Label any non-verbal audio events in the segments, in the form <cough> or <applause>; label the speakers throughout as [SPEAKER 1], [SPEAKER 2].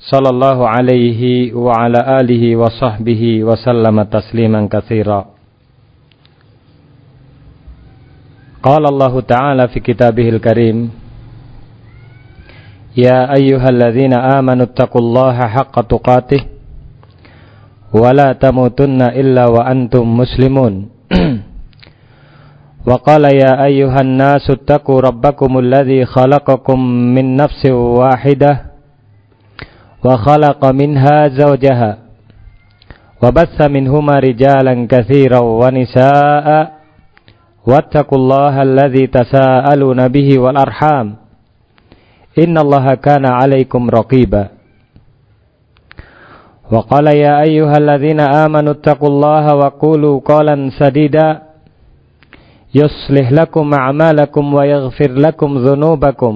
[SPEAKER 1] صلى الله عليه وعلى آله وصحبه وسلم تسليما كثيرا. قال الله تعالى في كتابه الكريم يا أيها الذين آمنوا اتقوا الله حق تقاته ولا تموتن إلا وأنتم مسلمون. <clears throat> وقال يا أيها الناس اتقوا ربكم الذي خلقكم من نفس واحدة وخلق منها زوجها وبث منهما رجالا كثيرا ونساء واتقوا الله الذي تساءلون به والأرحام إن الله كان عليكم رقيبا وقال يا أيها الذين آمنوا اتقوا الله وقولوا قولا سديدا يصلح لكم أعمالكم ويغفر لكم ذنوبكم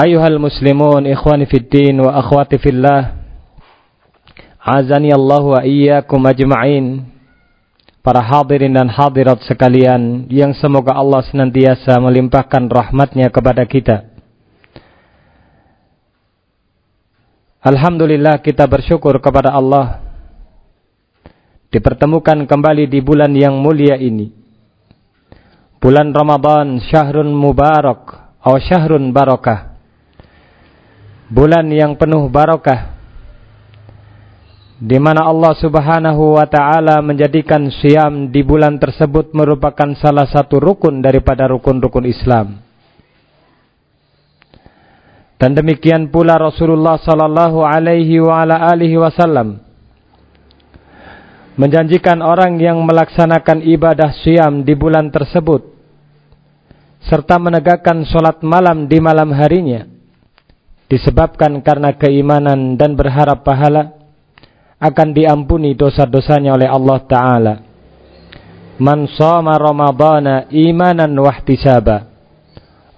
[SPEAKER 1] Ayuhal muslimun ikhwani fid din wa akhwati fillah. Azani Allah wa iyyakum ajma'in. Para hadirin dan hadirat sekalian yang semoga Allah senantiasa melimpahkan rahmatnya kepada kita. Alhamdulillah kita bersyukur kepada Allah dipertemukan kembali di bulan yang mulia ini. Bulan Ramadan syahrun mubarak atau syahrun barakah. Bulan yang penuh barakah di mana Allah Subhanahu wa taala menjadikan siam di bulan tersebut merupakan salah satu rukun daripada rukun-rukun Islam. Dan demikian pula Rasulullah sallallahu alaihi wa ala alihi wasallam menjanjikan orang yang melaksanakan ibadah siam di bulan tersebut serta menegakkan solat malam di malam harinya disebabkan karena keimanan dan berharap pahala akan diampuni dosa-dosanya oleh Allah Ta'ala. Man sama Ramadana imanan wahtisaba.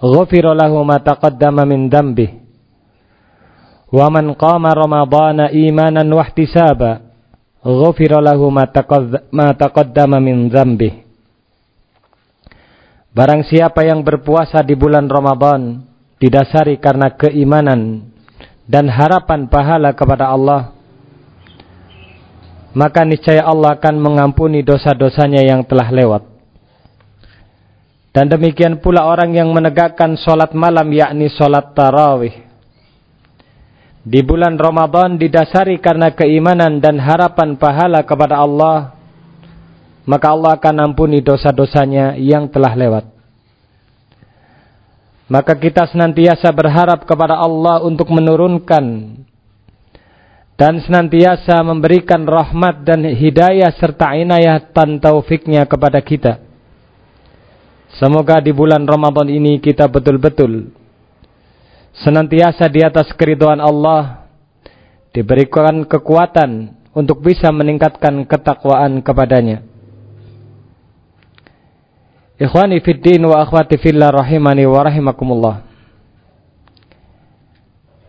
[SPEAKER 1] Ghufira lahu ma taqaddama min dambih. Wa man qama Ramadana imanan wahtisaba. Ghufira lahu ma taqaddama min dambih. Barang siapa yang berpuasa di bulan Ramadan didasari karena keimanan dan harapan pahala kepada Allah maka niscaya Allah akan mengampuni dosa-dosanya yang telah lewat. Dan demikian pula orang yang menegakkan solat malam yakni solat tarawih. Di bulan Ramadan didasari karena keimanan dan harapan pahala kepada Allah. Maka Allah akan ampuni dosa-dosanya yang telah lewat. Maka kita senantiasa berharap kepada Allah untuk menurunkan dan senantiasa memberikan rahmat dan hidayah serta inayah dan taufiknya kepada kita. Semoga di bulan Ramadan ini kita betul-betul senantiasa di atas keriduan Allah, diberikan kekuatan untuk bisa meningkatkan ketakwaan kepadanya. Ikhwani fiddin wa akhwati fillah rahimani wa rahimakumullah.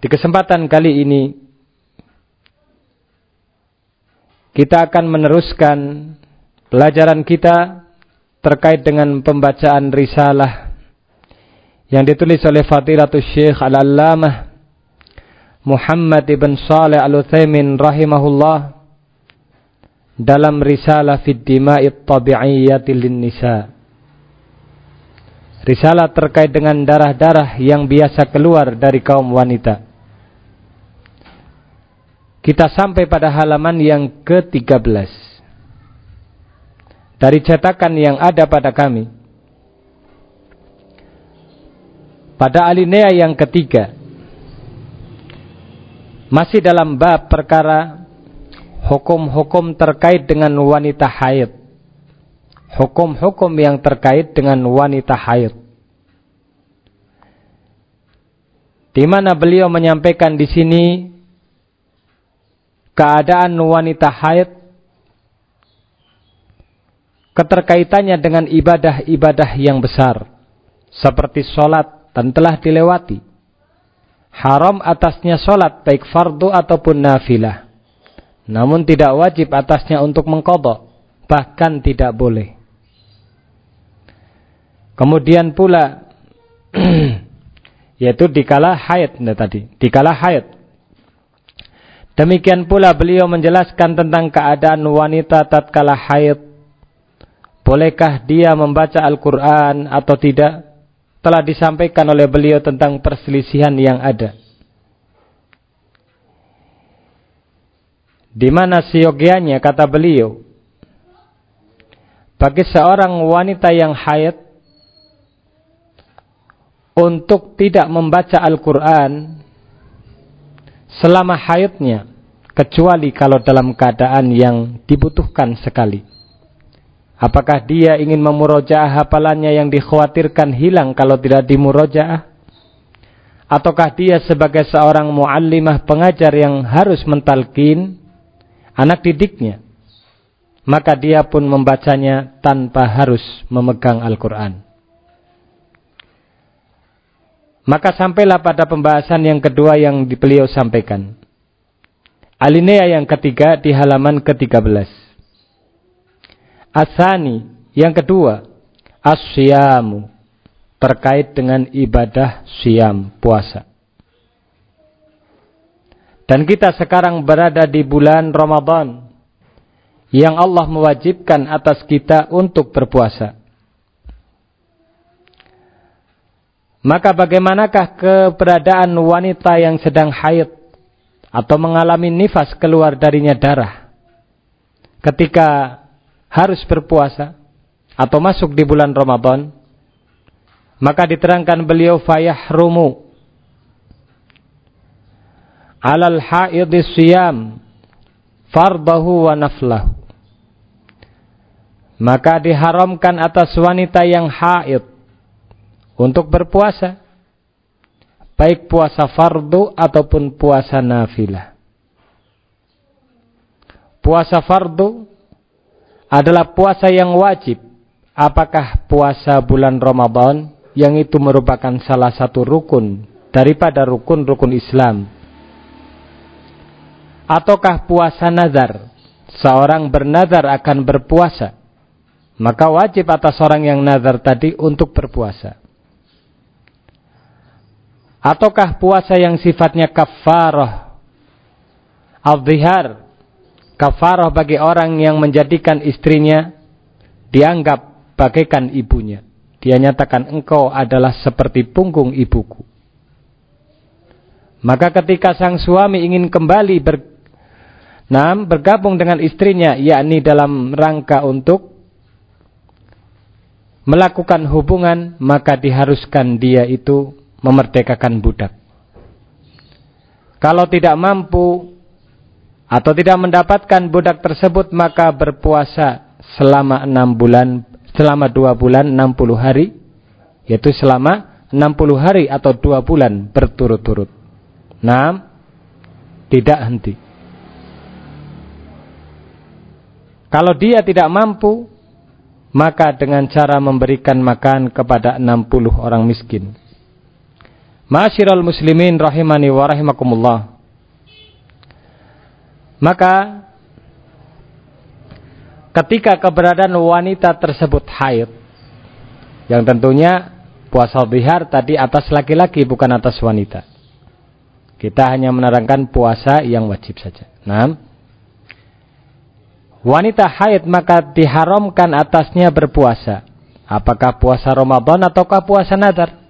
[SPEAKER 1] Di kesempatan kali ini kita akan meneruskan pelajaran kita terkait dengan pembacaan risalah yang ditulis oleh Fadilatul Syekh Al-Allamah Muhammad ibn Saleh Al-Utsaimin rahimahullah dalam risalah fid dima'i tabi'iyyati lin nisa. Risalah terkait dengan darah-darah yang biasa keluar dari kaum wanita. Kita sampai pada halaman yang ke-13. Dari cetakan yang ada pada kami. Pada alinea yang ketiga. Masih dalam bab perkara hukum-hukum terkait dengan wanita haid hukum-hukum yang terkait dengan wanita haid. Di mana beliau menyampaikan di sini keadaan wanita haid keterkaitannya dengan ibadah-ibadah yang besar seperti sholat dan telah dilewati. Haram atasnya sholat baik fardu ataupun nafilah. Namun tidak wajib atasnya untuk mengkodok. Bahkan tidak boleh. Kemudian pula <clears throat> yaitu dikala haid tadi, dikala haid. Demikian pula beliau menjelaskan tentang keadaan wanita tatkala haid. Bolehkah dia membaca Al-Qur'an atau tidak? Telah disampaikan oleh beliau tentang perselisihan yang ada. Di mana siogianya kata beliau bagi seorang wanita yang haid untuk tidak membaca Al-Quran selama haidnya kecuali kalau dalam keadaan yang dibutuhkan sekali. Apakah dia ingin memurojaah hafalannya yang dikhawatirkan hilang kalau tidak dimurojaah? Ataukah dia sebagai seorang muallimah pengajar yang harus mentalkin anak didiknya? Maka dia pun membacanya tanpa harus memegang Al-Quran. Maka sampailah pada pembahasan yang kedua yang beliau sampaikan. Alinea yang ketiga di halaman ke-13. Asani yang kedua, asyamu terkait dengan ibadah siam puasa. Dan kita sekarang berada di bulan Ramadan yang Allah mewajibkan atas kita untuk berpuasa. Maka bagaimanakah keberadaan wanita yang sedang haid atau mengalami nifas keluar darinya darah ketika harus berpuasa atau masuk di bulan Ramadan? Maka diterangkan beliau fayahrumu alal haidis siyam fardahu wa naflahu. Maka diharamkan atas wanita yang haid untuk berpuasa. Baik puasa fardu ataupun puasa nafilah. Puasa fardu adalah puasa yang wajib. Apakah puasa bulan Ramadan yang itu merupakan salah satu rukun daripada rukun-rukun Islam? Ataukah puasa nazar? Seorang bernazar akan berpuasa. Maka wajib atas orang yang nazar tadi untuk berpuasa. Ataukah puasa yang sifatnya kafarah? Al-Zihar. Kafarah bagi orang yang menjadikan istrinya dianggap bagaikan ibunya. Dia nyatakan engkau adalah seperti punggung ibuku. Maka ketika sang suami ingin kembali ber, nah, bergabung dengan istrinya, yakni dalam rangka untuk melakukan hubungan, maka diharuskan dia itu memerdekakan budak. Kalau tidak mampu atau tidak mendapatkan budak tersebut maka berpuasa selama enam bulan, selama dua bulan enam puluh hari, yaitu selama enam puluh hari atau dua bulan berturut-turut. Enam, tidak henti. Kalau dia tidak mampu, maka dengan cara memberikan makan kepada enam puluh orang miskin. Masyiral muslimin rahimani wa rahimakumullah. Maka ketika keberadaan wanita tersebut haid yang tentunya puasa bihar tadi atas laki-laki bukan atas wanita. Kita hanya menerangkan puasa yang wajib saja. Nah, wanita haid maka diharamkan atasnya berpuasa Apakah puasa Ramadan ataukah puasa nadar?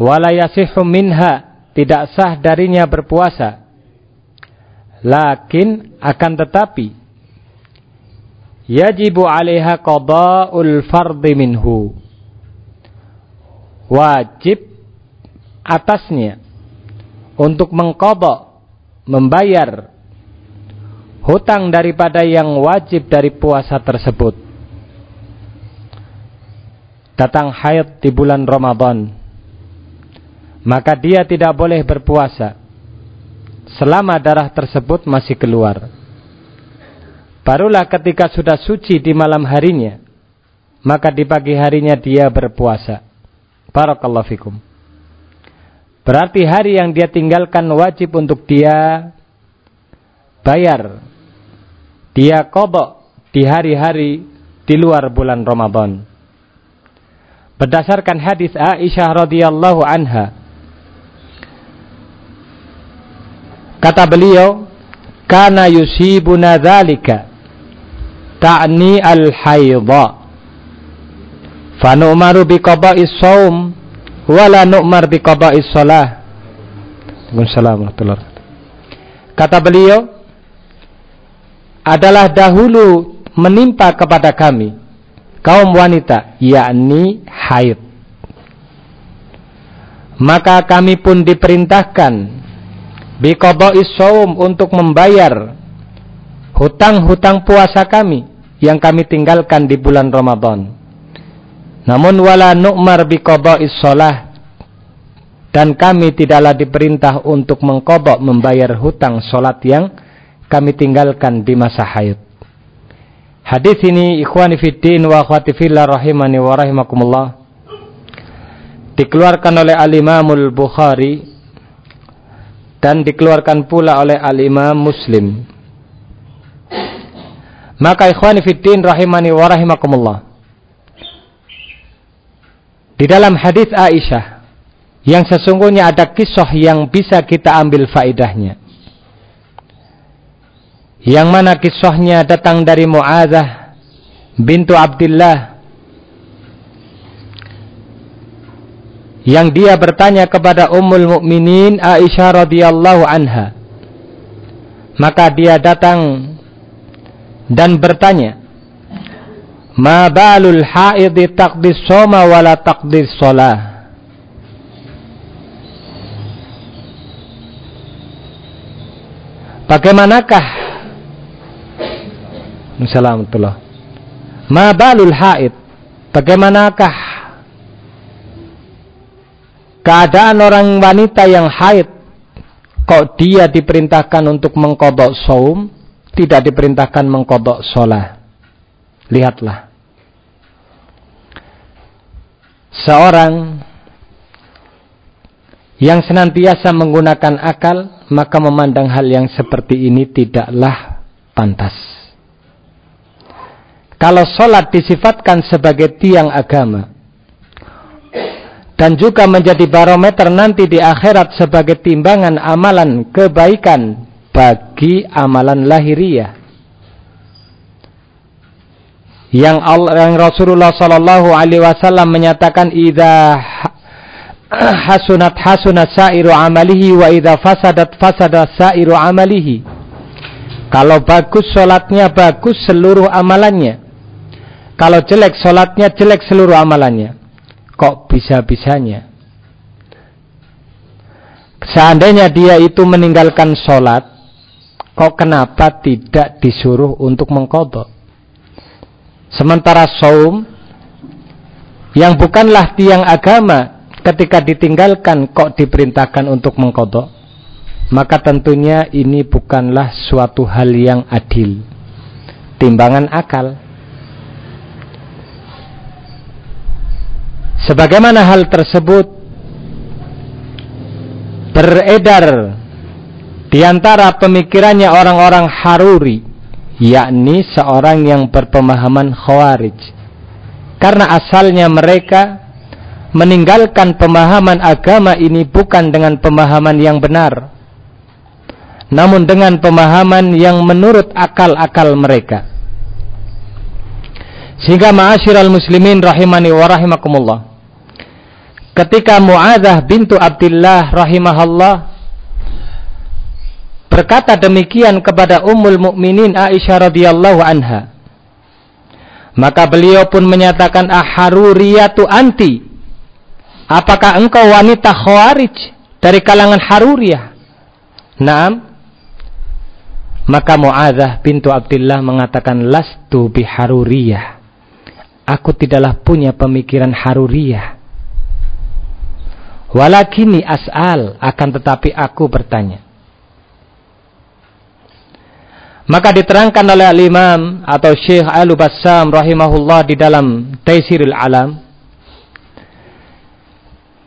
[SPEAKER 1] Wala yasihu minha, tidak sah darinya berpuasa. Lakin akan tetapi yajibu 'alaiha qada'ul fardhi minhu. Wajib atasnya untuk mengkodok, membayar hutang daripada yang wajib dari puasa tersebut. Datang haid di bulan Ramadan, maka dia tidak boleh berpuasa selama darah tersebut masih keluar. Barulah ketika sudah suci di malam harinya, maka di pagi harinya dia berpuasa. Barakallahu fikum. Berarti hari yang dia tinggalkan wajib untuk dia bayar dia kodok di hari-hari di luar bulan Ramadan. Berdasarkan hadis Aisyah radhiyallahu anha, kata beliau, "Kana yusibuna dzalika ta'ni al-haidha." Fa nu'maru bi qada'is shaum wa la nu'mar bi qada'is shalah. Kata beliau, adalah dahulu menimpa kepada kami kaum wanita yakni haid maka kami pun diperintahkan biqada'is shaum untuk membayar hutang-hutang puasa kami yang kami tinggalkan di bulan Ramadan namun wala nu'mar biqada'is shalah dan kami tidaklah diperintah untuk mengkodok membayar hutang solat yang kami tinggalkan di masa haid. Hadis ini ikhwani fiddin wa akhwati fillah rahimani wa rahimakumullah dikeluarkan oleh al-Imamul Bukhari dan dikeluarkan pula oleh al-Imam Muslim. Maka ikhwani fiddin rahimani wa rahimakumullah di dalam hadis Aisyah yang sesungguhnya ada kisah yang bisa kita ambil faedahnya yang mana kisahnya datang dari Mu'adzah bintu Abdullah yang dia bertanya kepada Ummul Mukminin Aisyah radhiyallahu anha maka dia datang dan bertanya Ma balul haid taqdis soma wala taqdis shalah Bagaimanakah Assalamualaikum. Ma balul haid? Bagaimanakah keadaan orang wanita yang haid? Kok dia diperintahkan untuk mengkodok saum, tidak diperintahkan mengkodok sholat? Lihatlah. Seorang yang senantiasa menggunakan akal, maka memandang hal yang seperti ini tidaklah pantas. Kalau sholat disifatkan sebagai tiang agama dan juga menjadi barometer nanti di akhirat sebagai timbangan amalan kebaikan bagi amalan lahiriah. Yang Allah yang Rasulullah Shallallahu Alaihi Wasallam menyatakan ida hasunat hasunat sairu amalihi wa ida fasadat fasadat sairu amalihi. Kalau bagus sholatnya bagus seluruh amalannya. Kalau jelek sholatnya jelek seluruh amalannya. Kok bisa-bisanya? Seandainya dia itu meninggalkan sholat, kok kenapa tidak disuruh untuk mengkodok? Sementara saum yang bukanlah tiang agama ketika ditinggalkan kok diperintahkan untuk mengkodok? Maka tentunya ini bukanlah suatu hal yang adil. Timbangan akal. Sebagaimana hal tersebut beredar di antara pemikirannya orang-orang Haruri, yakni seorang yang berpemahaman Khawarij. Karena asalnya mereka meninggalkan pemahaman agama ini bukan dengan pemahaman yang benar, namun dengan pemahaman yang menurut akal-akal mereka. Sehingga ma'asyiral muslimin rahimani wa rahimakumullah. Ketika Mu'adzah bintu Abdullah rahimahullah berkata demikian kepada Ummul Mukminin Aisyah radhiyallahu anha. Maka beliau pun menyatakan aharuriyatu anti. Apakah engkau wanita khawarij dari kalangan haruriyah? Naam. Maka Mu'adzah bintu Abdullah mengatakan lastu biharuriyah. Aku tidaklah punya pemikiran haruriyah. Walakini as'al akan tetapi aku bertanya. Maka diterangkan oleh al-imam atau Syekh Al-Bassam rahimahullah di dalam Taisirul Alam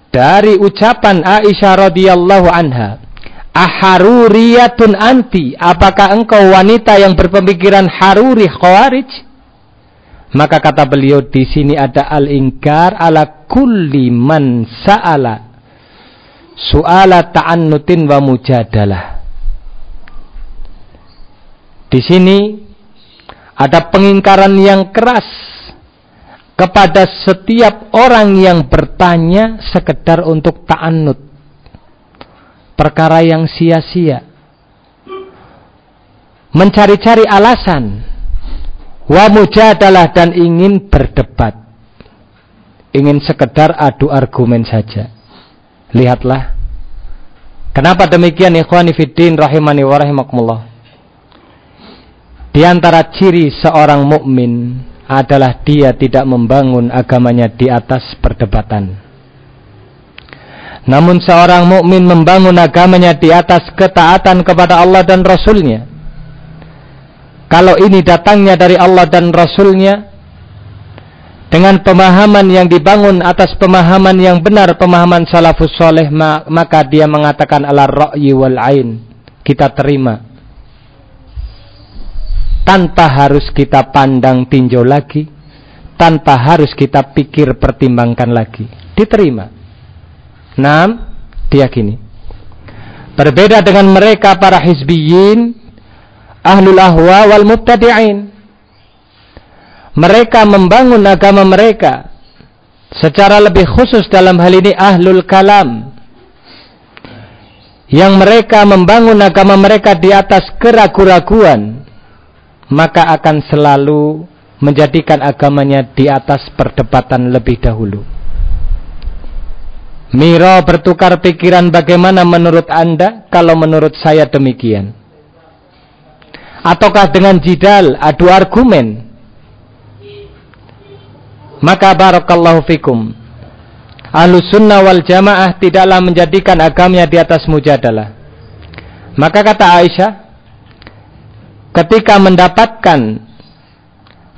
[SPEAKER 1] dari ucapan Aisyah radhiyallahu anha Aharuriyatun anti apakah engkau wanita yang berpemikiran haruri khawarij maka kata beliau di sini ada al-ingkar ala kulli man sa'ala su'ala ta'annutin wa mujadalah. Di sini ada pengingkaran yang keras kepada setiap orang yang bertanya sekedar untuk ta'annut. Perkara yang sia-sia. Mencari-cari alasan wa mujadalah dan ingin berdebat ingin sekedar adu argumen saja lihatlah. Kenapa demikian ikhwani fiddin rahimani wa rahimakumullah? Di antara ciri seorang mukmin adalah dia tidak membangun agamanya di atas perdebatan. Namun seorang mukmin membangun agamanya di atas ketaatan kepada Allah dan Rasulnya. Kalau ini datangnya dari Allah dan Rasulnya dengan pemahaman yang dibangun atas pemahaman yang benar pemahaman salafus soleh maka dia mengatakan ala ra'yi wal ain. Kita terima. Tanpa harus kita pandang tinjau lagi tanpa harus kita pikir pertimbangkan lagi. Diterima. Enam diyakini. Berbeda dengan mereka para hizbiyin ahlul ahwa wal mubtadi'in. Mereka membangun agama mereka secara lebih khusus dalam hal ini ahlul kalam yang mereka membangun agama mereka di atas keraguan-raguan maka akan selalu menjadikan agamanya di atas perdebatan lebih dahulu. Miro bertukar pikiran bagaimana menurut Anda? Kalau menurut saya demikian. Ataukah dengan jidal adu argumen maka barakallahu fikum. Ahlu sunnah wal jamaah tidaklah menjadikan agamanya di atas mujadalah. Maka kata Aisyah ketika mendapatkan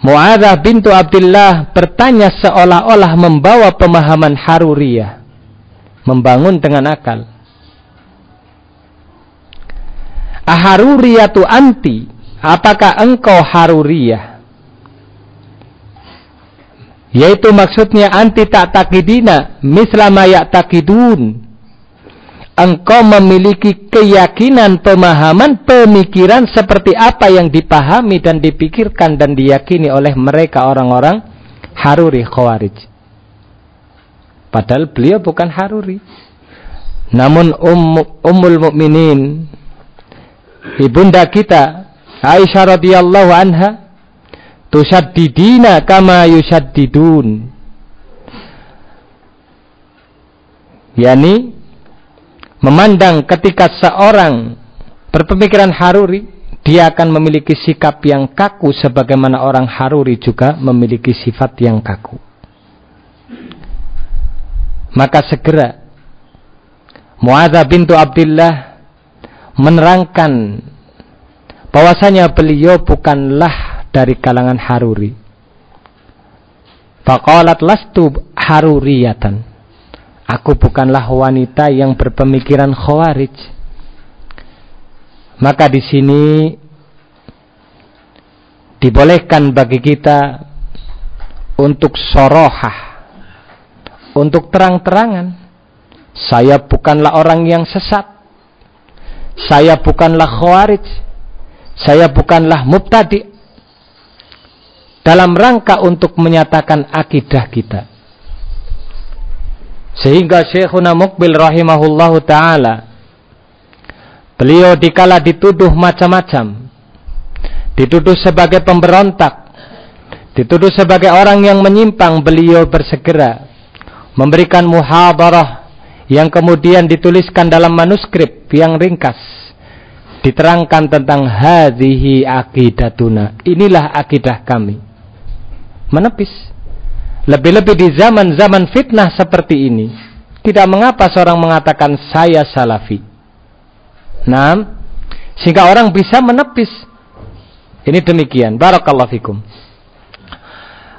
[SPEAKER 1] Mu'adzah bintu Abdullah bertanya seolah-olah membawa pemahaman haruriyah membangun dengan akal. Aharuriyatu anti apakah engkau haruriyah? Yaitu maksudnya anti tak takidina mislama takidun. Engkau memiliki keyakinan, pemahaman, pemikiran seperti apa yang dipahami dan dipikirkan dan diyakini oleh mereka orang-orang haruri khawarij. Padahal beliau bukan haruri. Namun um, Ummul Mukminin ibunda kita Aisyah radhiyallahu anha tusaddidina kama yusaddidun. Yakni memandang ketika seorang berpemikiran haruri dia akan memiliki sikap yang kaku sebagaimana orang haruri juga memiliki sifat yang kaku. Maka segera Muadza bintu Abdullah menerangkan bahwasanya beliau bukanlah dari kalangan Haruri. Faqalat lastu haruriyatan. Aku bukanlah wanita yang berpemikiran khawarij. Maka di sini dibolehkan bagi kita untuk sorohah, untuk terang-terangan. Saya bukanlah orang yang sesat. Saya bukanlah khawarij saya bukanlah mubtadi. Dalam rangka untuk menyatakan akidah kita. Sehingga Syekhuna Mukbil rahimahullahu taala beliau dikala dituduh macam-macam. Dituduh sebagai pemberontak, dituduh sebagai orang yang menyimpang, beliau bersegera memberikan muhadarah yang kemudian dituliskan dalam manuskrip yang ringkas diterangkan tentang hadhihi akidatuna inilah akidah kami menepis lebih-lebih di zaman-zaman fitnah seperti ini tidak mengapa seorang mengatakan saya salafi nah sehingga orang bisa menepis ini demikian barakallahu fikum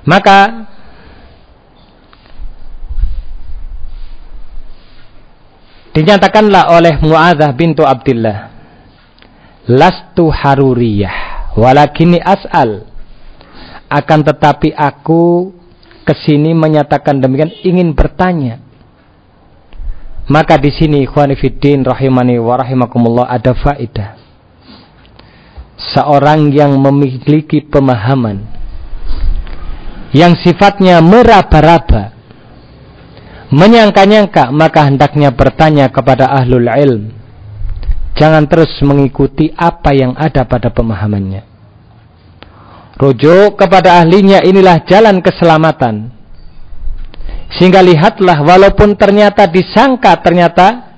[SPEAKER 1] maka Dinyatakanlah oleh Mu'adzah bintu Abdullah. Lastu haruriyah. Walakini as'al. Akan tetapi aku ke sini menyatakan demikian ingin bertanya. Maka di sini ikhwanifiddin rahimani wa rahimakumullah ada faedah. Seorang yang memiliki pemahaman yang sifatnya meraba-raba menyangka-nyangka maka hendaknya bertanya kepada ahlul ilm jangan terus mengikuti apa yang ada pada pemahamannya rujuk kepada ahlinya inilah jalan keselamatan. Sehingga lihatlah walaupun ternyata disangka ternyata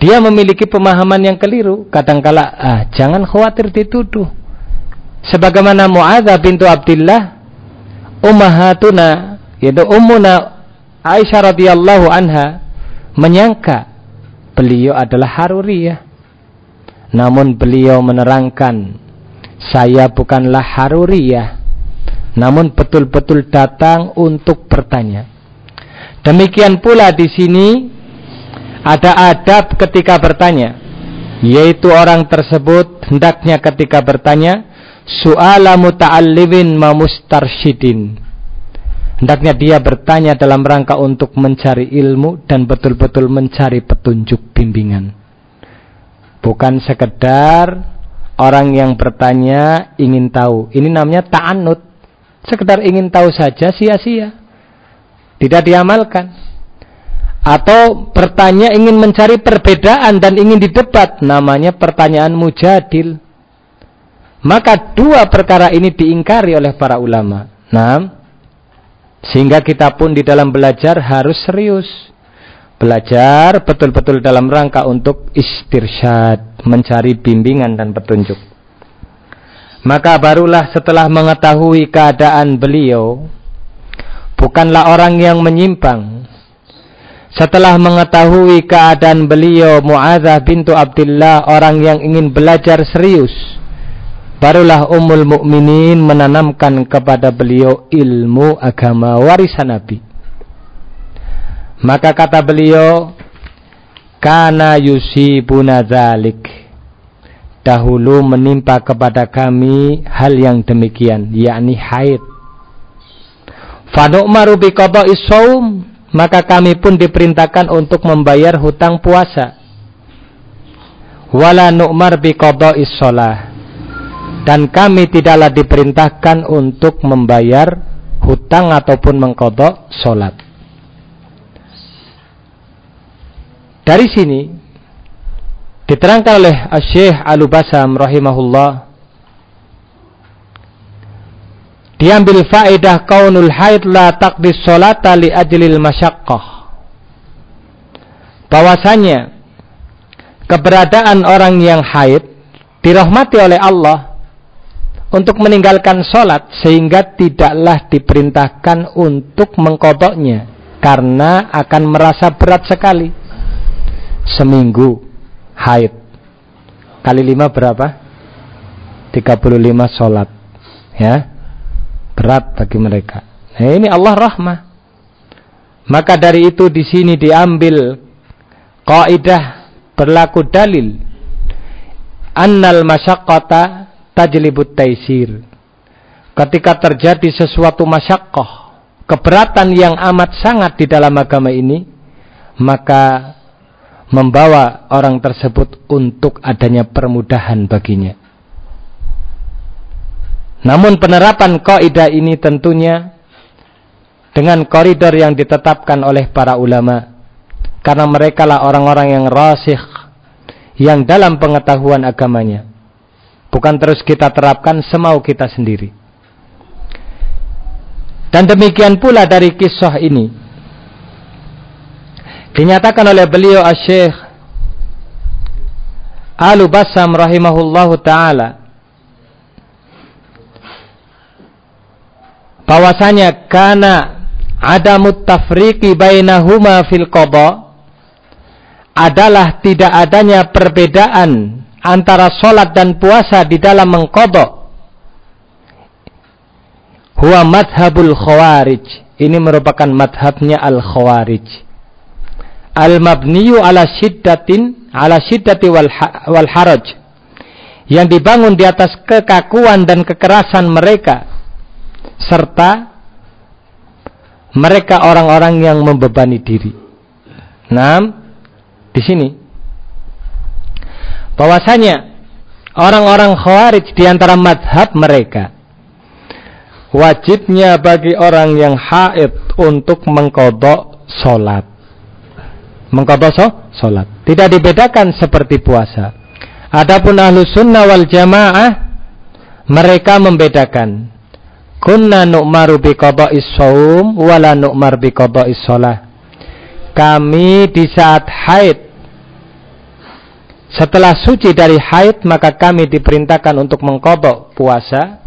[SPEAKER 1] dia memiliki pemahaman yang keliru. Kadangkala ah jangan khawatir dituduh. Sebagaimana Muadzah bintu Abdullah ummahatuna yaitu ummuna Aisyah radhiyallahu anha menyangka beliau adalah Haruriyah. Namun beliau menerangkan, saya bukanlah Haruriyah, namun betul-betul datang untuk bertanya. Demikian pula di sini ada adab ketika bertanya, yaitu orang tersebut hendaknya ketika bertanya, su'ala muta'allimin ma mustarsyidin Hendaknya dia bertanya dalam rangka untuk mencari ilmu dan betul-betul mencari petunjuk bimbingan. Bukan sekedar orang yang bertanya ingin tahu. Ini namanya ta'anud. Sekedar ingin tahu saja sia-sia. Tidak diamalkan. Atau bertanya ingin mencari perbedaan dan ingin didebat. Namanya pertanyaan mujadil. Maka dua perkara ini diingkari oleh para ulama. Nah, sehingga kita pun di dalam belajar harus serius. Belajar betul-betul dalam rangka untuk istirsyad, mencari bimbingan dan petunjuk. Maka barulah setelah mengetahui keadaan beliau, bukanlah orang yang menyimpang. Setelah mengetahui keadaan beliau Mu'adzah bintu Abdullah orang yang ingin belajar serius Barulah Ummul Mukminin menanamkan kepada beliau ilmu agama warisan Nabi. Maka kata beliau, "Kana yusibuna dzalik." Dahulu menimpa kepada kami hal yang demikian, yakni haid. Fanu'maru biqada'i shaum, maka kami pun diperintahkan untuk membayar hutang puasa. Wala nu'mar biqada'i shalah dan kami tidaklah diperintahkan untuk membayar hutang ataupun mengkodok solat. Dari sini diterangkan oleh Syekh Al-Basam rahimahullah diambil faedah kaunul haid la taqdis solata li ajlil masyaqqah. Bahwasanya keberadaan orang yang haid dirahmati oleh Allah untuk meninggalkan sholat sehingga tidaklah diperintahkan untuk mengkodoknya karena akan merasa berat sekali seminggu haid. Kali lima berapa? 35 sholat. Ya? Berat bagi mereka. Nah ini Allah rahmah. Maka dari itu di sini diambil kaidah berlaku dalil. Annal masyaqqata tajlibut taisir. Ketika terjadi sesuatu masyakoh, keberatan yang amat sangat di dalam agama ini, maka membawa orang tersebut untuk adanya permudahan baginya. Namun penerapan kaidah ini tentunya dengan koridor yang ditetapkan oleh para ulama karena mereka lah orang-orang yang rasikh yang dalam pengetahuan agamanya. Bukan terus kita terapkan semau kita sendiri. Dan demikian pula dari kisah ini. Dinyatakan oleh beliau Syekh Alu Basam rahimahullahu taala bahwasanya karena ada mutafriqi bainahuma fil qada adalah tidak adanya perbedaan antara solat dan puasa di dalam mengkodok. Huwa madhabul khawarij. Ini merupakan madhabnya al khawarij. Al mabniyu ala syiddatin ala syiddati wal, wal haraj. Yang dibangun di atas kekakuan dan kekerasan mereka. Serta mereka orang-orang yang membebani diri. Nah, di sini bahwasanya orang-orang khawarij di antara madhab mereka wajibnya bagi orang yang haid untuk mengkodok solat mengkodok so, solat tidak dibedakan seperti puasa. Adapun ahlu sunnah wal jamaah mereka membedakan. Kunna nu'maru bi qada'is shaum wala nu'mar bi qada'is shalah kami di saat haid setelah suci dari haid maka kami diperintahkan untuk mengkodok puasa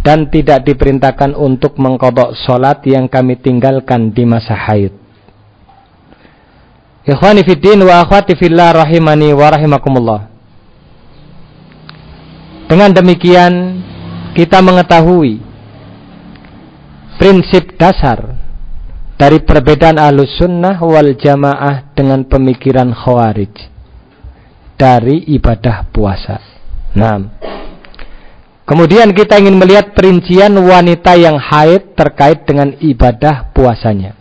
[SPEAKER 1] dan tidak diperintahkan untuk mengkodok solat yang kami tinggalkan di masa haid. Ikhwani fiddin wa akhwati fillah rahimani wa rahimakumullah. Dengan demikian kita mengetahui prinsip dasar dari perbedaan ahlus sunnah wal jamaah dengan pemikiran khawarij dari ibadah puasa. Nah, kemudian kita ingin melihat perincian wanita yang haid terkait dengan ibadah puasanya.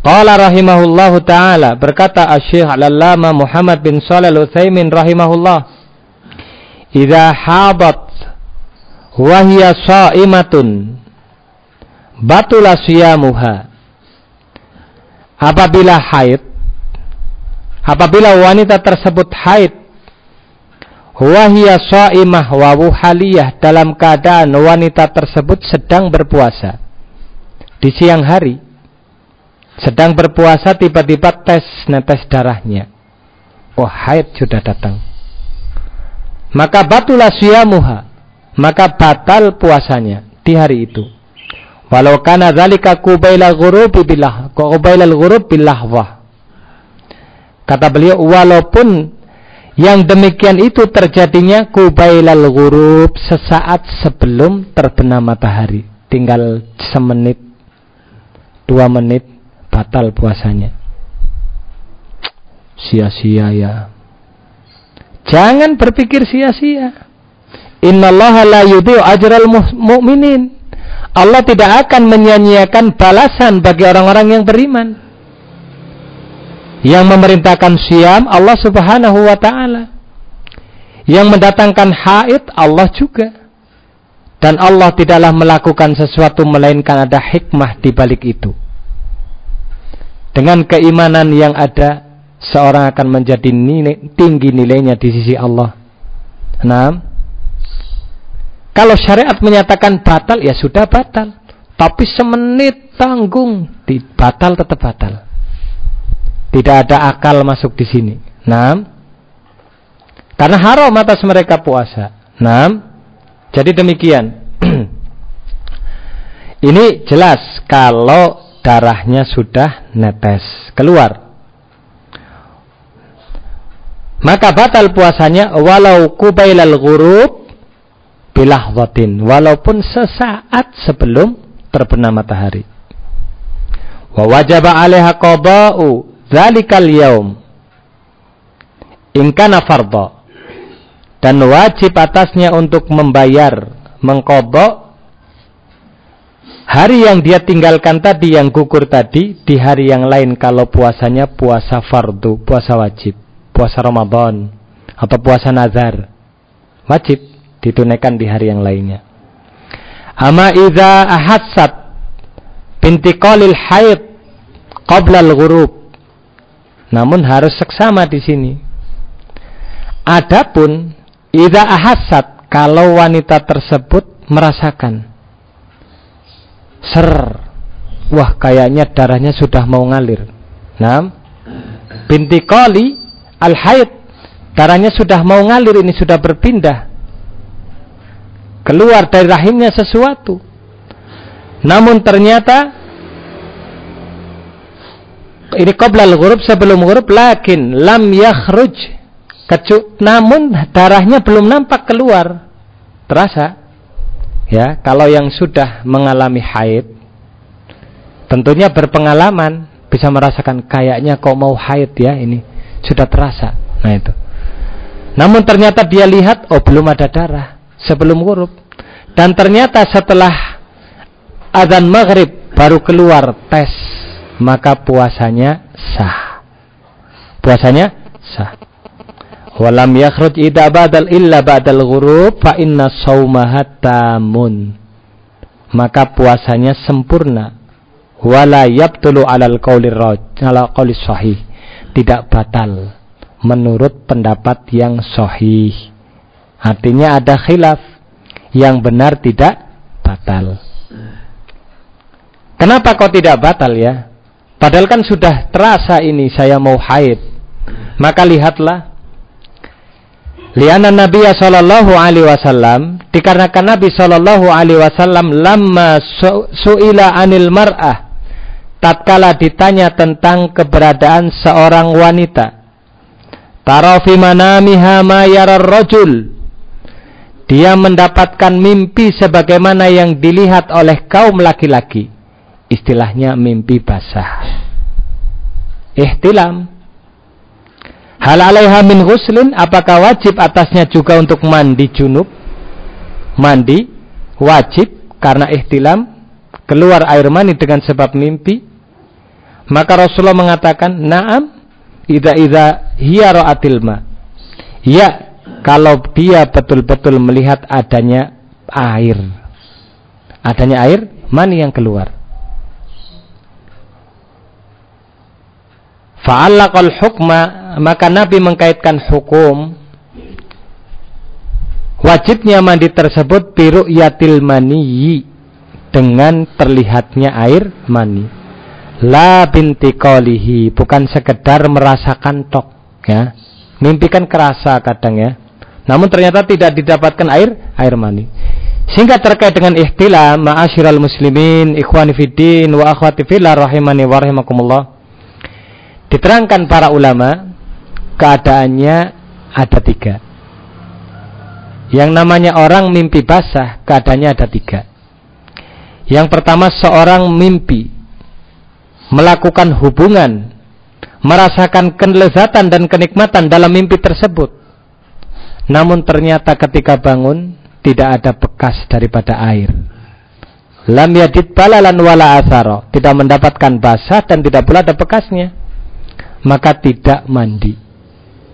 [SPEAKER 1] Qala rahimahullahu taala berkata Asy-Syaikh Al-Allama Muhammad bin Shalih Al-Utsaimin rahimahullah Idza habat wa hiya sha'imatun batula siyamuha. Apabila haid apabila wanita tersebut haid wahia sha'imah wa wuhaliyah dalam keadaan wanita tersebut sedang berpuasa di siang hari sedang berpuasa tiba-tiba tes netes darahnya. Oh haid sudah datang. Maka batulah siyamuha. Maka batal puasanya di hari itu. Walau kana dzalika qubaila ghurubi billah qubaila al-ghurub bilahwah. Kata beliau, walaupun yang demikian itu terjadinya kubailal ghurub sesaat sebelum terbenam matahari. Tinggal semenit, dua menit, batal puasanya. Sia-sia ya. Jangan berpikir sia-sia. Innallaha la yudhi'u ajral mu'minin. Allah tidak akan menyanyiakan balasan bagi orang-orang yang beriman yang memerintahkan siam Allah Subhanahu wa taala. Yang mendatangkan haid Allah juga. Dan Allah tidaklah melakukan sesuatu melainkan ada hikmah di balik itu. Dengan keimanan yang ada, seorang akan menjadi nilai, tinggi nilainya di sisi Allah. Nah, kalau syariat menyatakan batal, ya sudah batal. Tapi semenit tanggung, batal tetap batal. Tidak ada akal masuk di sini. Nah, karena haram atas mereka puasa. Nah, jadi demikian. <clears throat> Ini jelas kalau darahnya sudah netes keluar. Maka batal puasanya walau kubailal ghurub bilahwatin walaupun sesaat sebelum terbenam matahari. Wa wajaba 'alaiha qada'u Zalikal yaum Ingkana fardha Dan wajib atasnya untuk membayar Mengkodok Hari yang dia tinggalkan tadi Yang gugur tadi Di hari yang lain kalau puasanya puasa fardu Puasa wajib Puasa Ramadan Atau puasa nazar Wajib ditunaikan di hari yang lainnya. Ama idza ahassat binti qalil haid qabla al-ghurub. Namun harus seksama di sini. Adapun idza ahassat kalau wanita tersebut merasakan ser wah kayaknya darahnya sudah mau ngalir. Nah, binti qali al haid darahnya sudah mau ngalir ini sudah berpindah keluar dari rahimnya sesuatu. Namun ternyata ini qoblal ghurub sebelum ghurub lakin lam yakhruj kecu namun darahnya belum nampak keluar. Terasa? Ya, kalau yang sudah mengalami haid tentunya berpengalaman bisa merasakan kayaknya kok mau haid ya ini sudah terasa. Nah itu. Namun ternyata dia lihat oh belum ada darah sebelum huruf. Dan ternyata setelah azan maghrib baru keluar tes, maka puasanya sah. Puasanya sah. Walam yakhruj idza badal illa ba'dal ghurub fa inna saumaha. Maka puasanya sempurna. Wala yabtulu alal qaulir ala qaulis sahih. Tidak batal menurut pendapat yang sahih. Artinya ada khilaf yang benar tidak batal. Kenapa kok tidak batal ya? Padahal kan sudah terasa ini saya mau haid. Maka lihatlah Liana Nabi Sallallahu Alaihi Wasallam dikarenakan Nabi Sallallahu Alaihi Wasallam lama su suila anil mar'ah tatkala ditanya tentang keberadaan seorang wanita. Tarafi manamiha ma rajul. Dia mendapatkan mimpi sebagaimana yang dilihat oleh kaum laki-laki. Istilahnya mimpi basah. Ihtilam Hal alaiha min ghuslin apakah wajib atasnya juga untuk mandi junub? Mandi wajib karena ihtilam keluar air mani dengan sebab mimpi. Maka Rasulullah mengatakan, "Na'am, idza idza hiya ra'atil ma." Ya, kalau dia betul-betul melihat adanya air. Adanya air mani yang keluar. Fa'allaqal hukma maka Nabi mengkaitkan hukum wajibnya mandi tersebut biru yatil mani dengan terlihatnya air mani. La binti qalihi bukan sekedar merasakan tok ya. Mimpi kan kerasa kadang ya. Namun ternyata tidak didapatkan air air mani. Sehingga terkait dengan ihtilam ma'asyiral muslimin ikhwani fiddin wa akhwati rahimani wa rahimakumullah Diterangkan para ulama keadaannya ada tiga. Yang namanya orang mimpi basah keadaannya ada tiga. Yang pertama seorang mimpi melakukan hubungan, merasakan kelezatan dan kenikmatan dalam mimpi tersebut. Namun ternyata ketika bangun tidak ada bekas daripada air. Lam yadid balalan wala asaro. Tidak mendapatkan basah dan tidak pula ada bekasnya maka tidak mandi.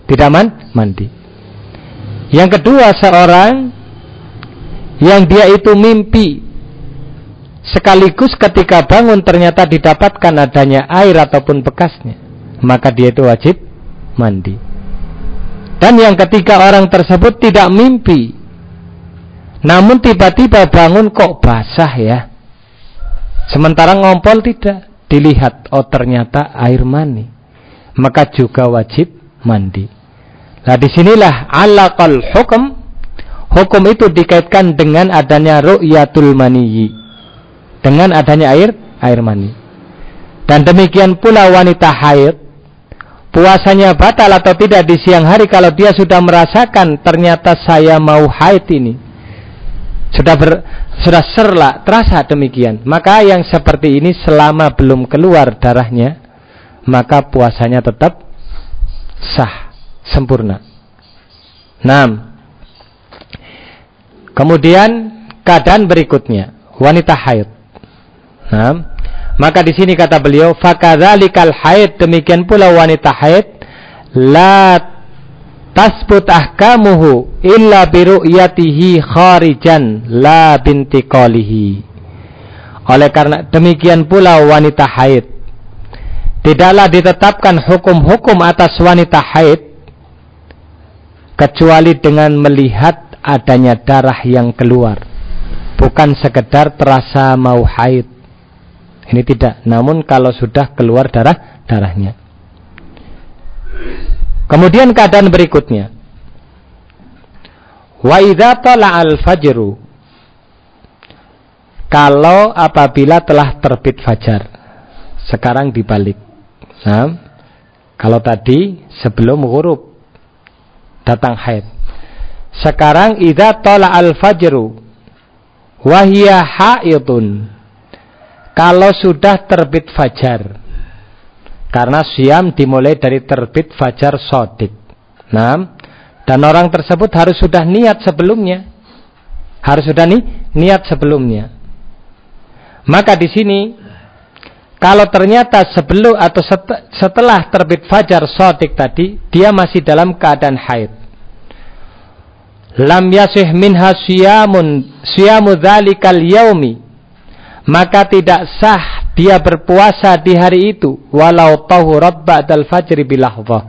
[SPEAKER 1] Tidak man? Mandi. Yang kedua seorang yang dia itu mimpi sekaligus ketika bangun ternyata didapatkan adanya air ataupun bekasnya, maka dia itu wajib mandi. Dan yang ketiga orang tersebut tidak mimpi, namun tiba-tiba bangun kok basah ya. Sementara ngompol tidak, dilihat oh ternyata air mani maka juga wajib mandi. Nah di sinilah alaqal hukum hukum itu dikaitkan dengan adanya ru'yatul maniyi dengan adanya air air mani. Dan demikian pula wanita haid puasanya batal atau tidak di siang hari kalau dia sudah merasakan ternyata saya mau haid ini sudah ber, sudah serla terasa demikian maka yang seperti ini selama belum keluar darahnya maka puasanya tetap sah, sempurna. Nah, kemudian keadaan berikutnya, wanita haid. Nah, maka di sini kata beliau, fakadzalikal haid demikian pula wanita haid la tasbut ahkamuhu illa biru'yatihi kharijan la bintiqalihi. Oleh karena demikian pula wanita haid tidaklah ditetapkan hukum-hukum atas wanita haid kecuali dengan melihat adanya darah yang keluar bukan sekedar terasa mau haid ini tidak namun kalau sudah keluar darah darahnya Kemudian keadaan berikutnya. Wa idza al fajru kalau apabila telah terbit fajar. Sekarang dibalik. Nah, kalau tadi sebelum huruf datang haid. Sekarang idza al fajru wahia haidun. Kalau sudah terbit fajar karena siam dimulai dari terbit fajar sodik. Nah, dan orang tersebut harus sudah niat sebelumnya. Harus sudah nih niat sebelumnya. Maka di sini kalau ternyata sebelum atau setelah terbit fajar sodik tadi dia masih dalam keadaan haid. Lam yasih minha siyamun siyamu dzalikal yaumi. Maka tidak sah dia berpuasa di hari itu walau tahurat ba'dal fajri bilahzah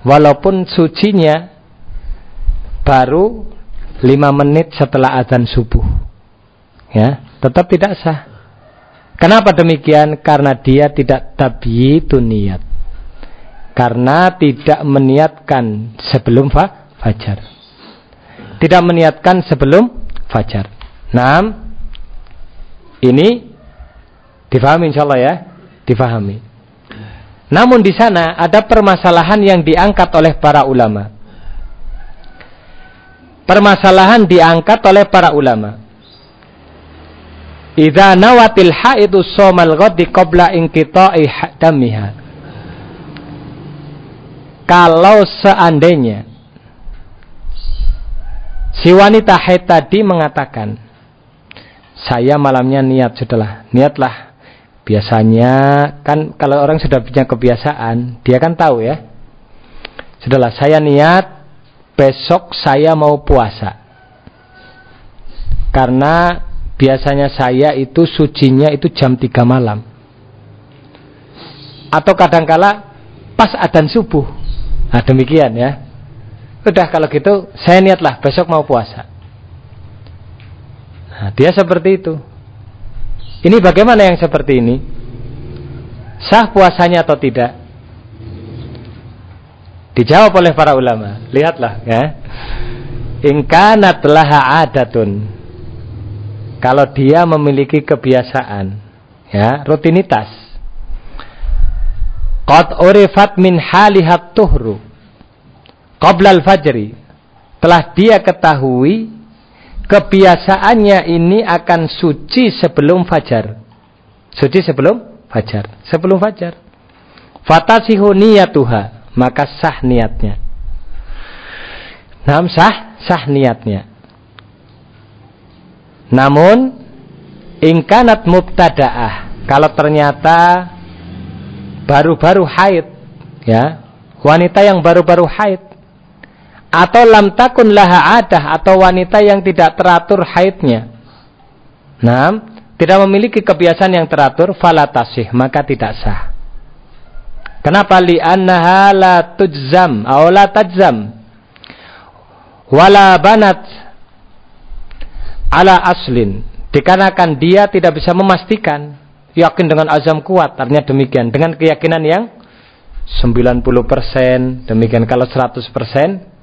[SPEAKER 1] walaupun sucinya baru lima menit setelah azan subuh. Ya tetap tidak sah kenapa demikian karena dia tidak tabyitun niat karena tidak meniatkan sebelum fajar tidak meniatkan sebelum fajar nah ini difahami insya Allah ya, difahami. Namun di sana ada permasalahan yang diangkat oleh para ulama. Permasalahan diangkat oleh para ulama. Idza nawatil haidu somal ghadi qabla inqita'i damiha. Kalau seandainya si wanita haid tadi mengatakan saya malamnya niat sudahlah niatlah biasanya kan kalau orang sudah punya kebiasaan dia kan tahu ya sudahlah saya niat besok saya mau puasa karena biasanya saya itu sucinya itu jam 3 malam atau kadangkala pas adzan subuh nah demikian ya udah kalau gitu saya niatlah besok mau puasa Nah, dia seperti itu. Ini bagaimana yang seperti ini? Sah puasanya atau tidak? Dijawab oleh para ulama. Lihatlah ya. Inkanat laha adatun. Kalau dia memiliki kebiasaan, ya, rutinitas. Qad urifat min halihat tuhru qabla al-fajri. Telah dia ketahui kebiasaannya ini akan suci sebelum fajar. Suci sebelum fajar. Sebelum fajar. Fatasihu niyatuha. Maka sah niatnya. Nam sah, sah niatnya. Namun, ingkanat mubtada'ah. Kalau ternyata baru-baru haid. ya Wanita yang baru-baru haid atau lam takun laha adah atau wanita yang tidak teratur haidnya. Nah, tidak memiliki kebiasaan yang teratur falatasih maka tidak sah. Kenapa li annaha la tujzam atau la tajzam wala banat ala aslin dikarenakan dia tidak bisa memastikan yakin dengan azam kuat artinya demikian dengan keyakinan yang 90% demikian kalau 100%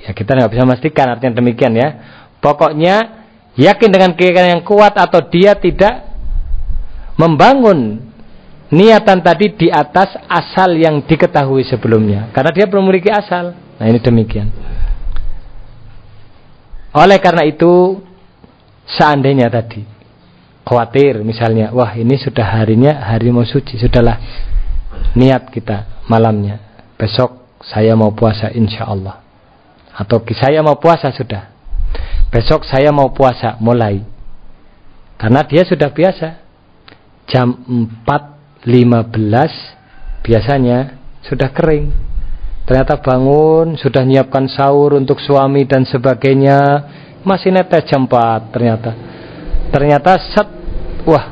[SPEAKER 1] Ya kita nggak bisa memastikan artinya demikian ya. Pokoknya yakin dengan keyakinan yang kuat atau dia tidak membangun niatan tadi di atas asal yang diketahui sebelumnya. Karena dia belum memiliki asal. Nah ini demikian. Oleh karena itu seandainya tadi khawatir misalnya, wah ini sudah harinya hari mau suci, sudahlah niat kita malamnya. Besok saya mau puasa insya Allah. Atau saya mau puasa sudah. Besok saya mau puasa mulai. Karena dia sudah biasa. Jam 4.15 biasanya sudah kering. Ternyata bangun, sudah nyiapkan sahur untuk suami dan sebagainya. Masih netes jam 4 ternyata. Ternyata set, wah,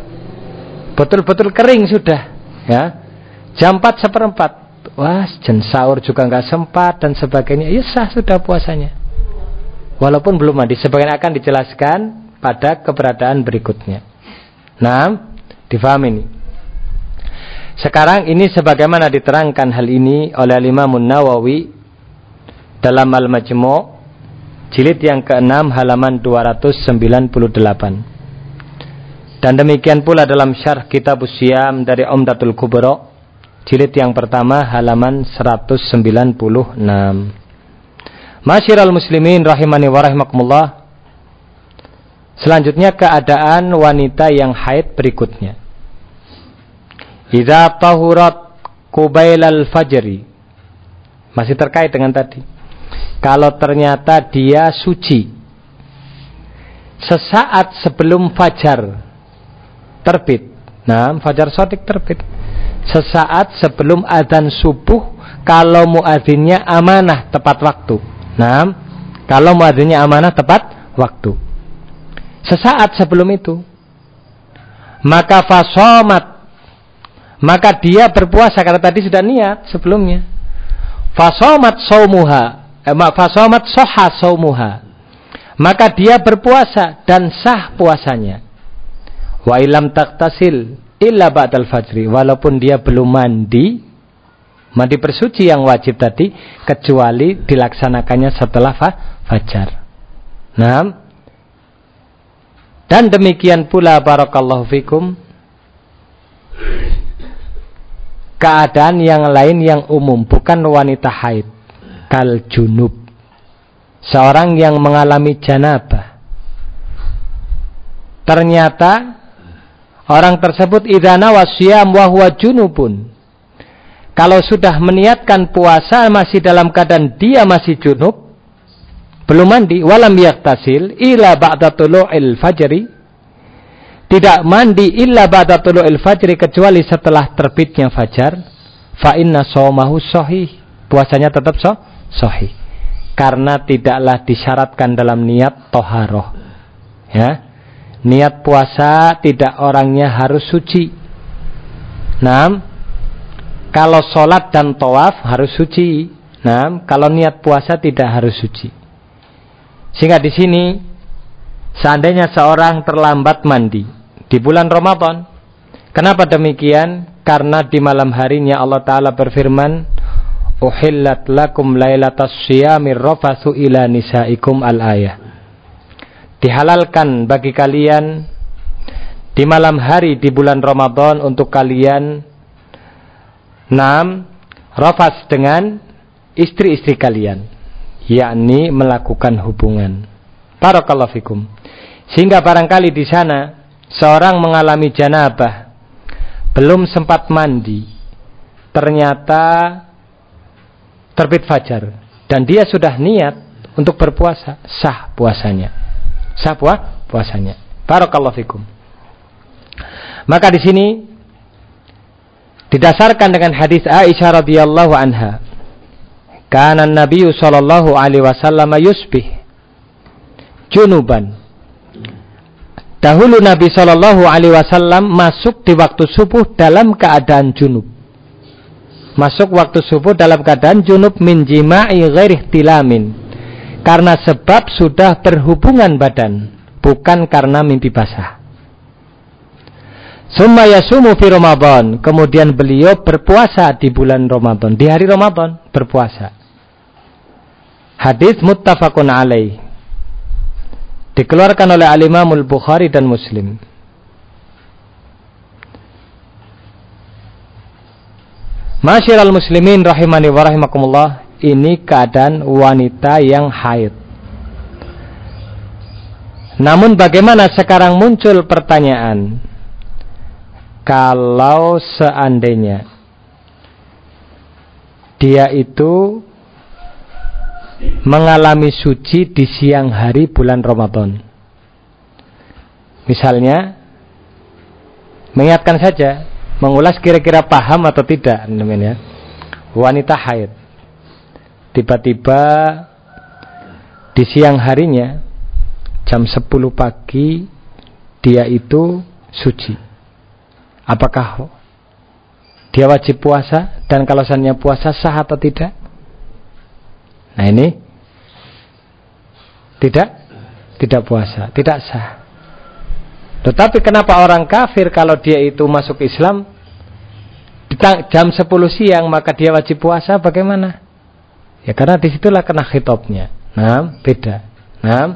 [SPEAKER 1] betul-betul kering sudah. Ya, jam 4 seperempat. Wah, jen sahur juga nggak sempat dan sebagainya. Ya sah sudah puasanya. Walaupun belum mandi. Sebagian akan dijelaskan pada keberadaan berikutnya. Nah, difahami ini. Sekarang ini sebagaimana diterangkan hal ini oleh Imam Nawawi dalam Al-Majmu' jilid yang ke-6 halaman 298. Dan demikian pula dalam syarh kitab Usiam dari Umdatul Kubro jilid yang pertama halaman 196. Masyiral muslimin rahimani wa rahimakumullah. Selanjutnya keadaan wanita yang haid berikutnya. Idza tahurat kubailal fajri. Masih terkait dengan tadi. Kalau ternyata dia suci sesaat sebelum fajar terbit. Nah, fajar sodik terbit. Sesaat sebelum adzan subuh kalau muadzinnya amanah tepat waktu. Nah, kalau muadzinnya amanah tepat waktu. Sesaat sebelum itu maka fasomat maka dia berpuasa karena tadi sudah niat sebelumnya. Fasomat saumuha, fasomat soha saumuha. Maka dia berpuasa dan sah puasanya. Wa ilam taktasil illa ba'dal fajri. Walaupun dia belum mandi, mandi bersuci yang wajib tadi, kecuali dilaksanakannya setelah fajar. Nah, dan demikian pula barakallahu fikum keadaan yang lain yang umum, bukan wanita haid. Kal junub. Seorang yang mengalami janabah. Ternyata orang tersebut idana wasyam wahwa junubun. Kalau sudah meniatkan puasa masih dalam keadaan dia masih junub, belum mandi, walam yaktasil ila ba'da tulu'il fajri, tidak mandi illa ba'da tulu'il fajri kecuali setelah terbitnya fajar fa inna shaumahu sahih puasanya tetap so sahih. Karena tidaklah disyaratkan dalam niat toharoh. Ya. Niat puasa tidak orangnya harus suci. Nah kalau sholat dan tawaf harus suci. Nah kalau niat puasa tidak harus suci. Sehingga di sini seandainya seorang terlambat mandi di bulan Ramadan. Kenapa demikian? Karena di malam harinya Allah Ta'ala berfirman, Uhillat lakum laylatas syiyamir rafathu ila nisaikum al-ayah. Dihalalkan bagi kalian di malam hari di bulan Ramadan untuk kalian enam rafas dengan istri-istri kalian yakni melakukan hubungan. Barakallahu fikum. Sehingga barangkali di sana seorang mengalami janabah belum sempat mandi ternyata terbit fajar. Dan dia sudah niat untuk berpuasa sah puasanya. Sah puah puasanya. Barakallahu fikum. Maka di sini didasarkan dengan hadis Aisyah radhiyallahu anha. Kana Nabi sallallahu alaihi wasallam yusbih junuban. Dahulu Nabi Shallallahu Alaihi Wasallam masuk di waktu subuh dalam keadaan junub. Masuk waktu subuh dalam keadaan junub min jima'i ghairih tilamin. Karena sebab sudah berhubungan badan, bukan karena mimpi basah. Summa yasumu fi Ramadan. Kemudian beliau berpuasa di bulan Ramadan. Di hari Ramadan berpuasa. Hadis muttafaqun alaih dikeluarkan oleh Al-Imamul Bukhari dan Muslim. Masyiral muslimin rahimani wa rahimakumullah, ini keadaan wanita yang haid. Namun bagaimana sekarang muncul pertanyaan? Kalau seandainya dia itu mengalami suci di siang hari bulan Ramadan. Misalnya, mengingatkan saja, mengulas kira-kira paham atau tidak, ya. wanita haid. tiba-tiba di siang harinya jam 10 pagi dia itu suci. Apakah dia wajib puasa dan kalau seandainya puasa sah atau tidak? Nah ini tidak tidak puasa, tidak sah. Tetapi kenapa orang kafir kalau dia itu masuk Islam jam 10 siang maka dia wajib puasa bagaimana? Ya karena di situlah kena hitopnya. Nah, beda. Nah,